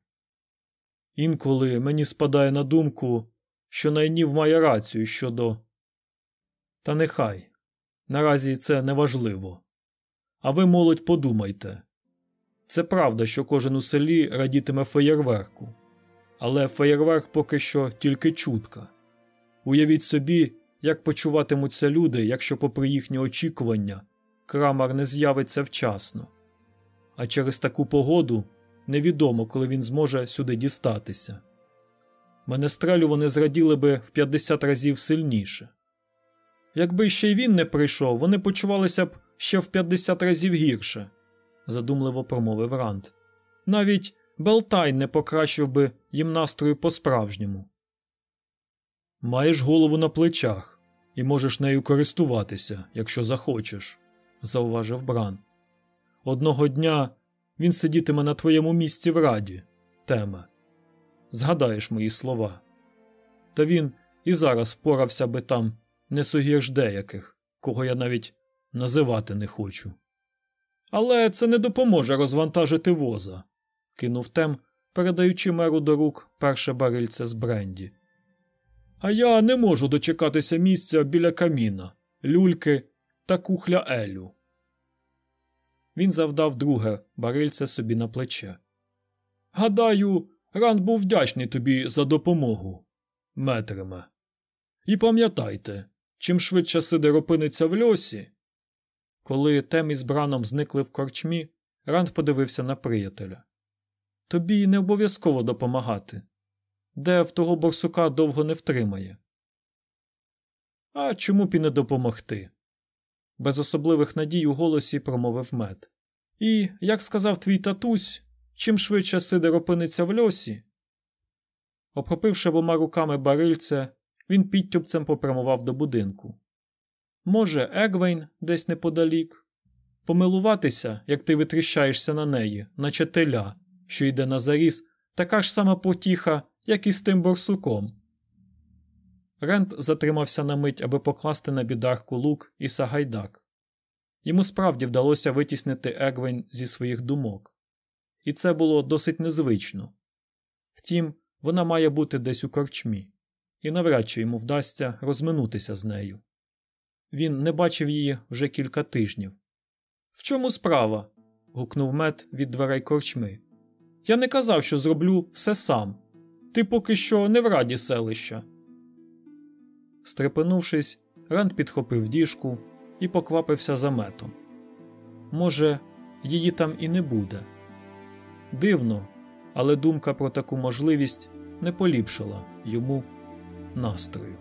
Speaker 1: Інколи мені спадає на думку, що найнів має рацію щодо. Та нехай. Наразі це неважливо. А ви, молодь, подумайте це правда, що кожен у селі радітиме феєрверку, але феєрверк поки що тільки чутка. Уявіть собі, як почуватимуться люди, якщо, попри їхні очікування, крамар не з'явиться вчасно. А через таку погоду невідомо, коли він зможе сюди дістатися. Менестрелю вони зраділи би в 50 разів сильніше. Якби ще й він не прийшов, вони почувалися б ще в 50 разів гірше, задумливо промовив Ранд. Навіть Белтайн не покращив би їм настрою по-справжньому. Маєш голову на плечах і можеш нею користуватися, якщо захочеш, зауважив Бран. Одного дня він сидітиме на твоєму місці в раді, теме. Згадаєш мої слова. Та він і зараз впорався би там не сугірш деяких, кого я навіть називати не хочу. Але це не допоможе розвантажити воза, кинув тем, передаючи меру до рук перше барильце з бренді. А я не можу дочекатися місця біля каміна, люльки та кухля Елю. Він завдав друге барильце собі на плече. Гадаю, Ран був вдячний тобі за допомогу, метриме. І пам'ятайте, чим швидше Сидер опиниться в льосі. Коли Тем із Браном зникли в корчмі, Ранд подивився на приятеля. Тобі не обов'язково допомагати. Де в того борсука довго не втримає. А чому б і не допомогти? Без особливих надій у голосі промовив мед. І, як сказав твій татусь, чим швидше Сидер опиниться в льосі. Обхопивши обома руками барильце, він підтюбцем попрямував до будинку. Може, Егвейн десь неподалік, помилуватися, як ти витріщаєшся на неї, наче теля, що йде на заріз, така ж сама потіха, як і з тим борсуком. Рент затримався на мить, аби покласти на бідарку лук і сагайдак. Йому справді вдалося витіснити Егвейн зі своїх думок, і це було досить незвично. Втім, вона має бути десь у корчмі і навряд чи йому вдасться розминутися з нею. Він не бачив її вже кілька тижнів. В чому справа? гукнув мед від дверей корчми. Я не казав, що зроблю все сам. Ти поки що не в раді селища. Стрепенувшись, Ранд підхопив діжку і поквапився за метом. Може, її там і не буде. Дивно, але думка про таку можливість не поліпшила йому настрою.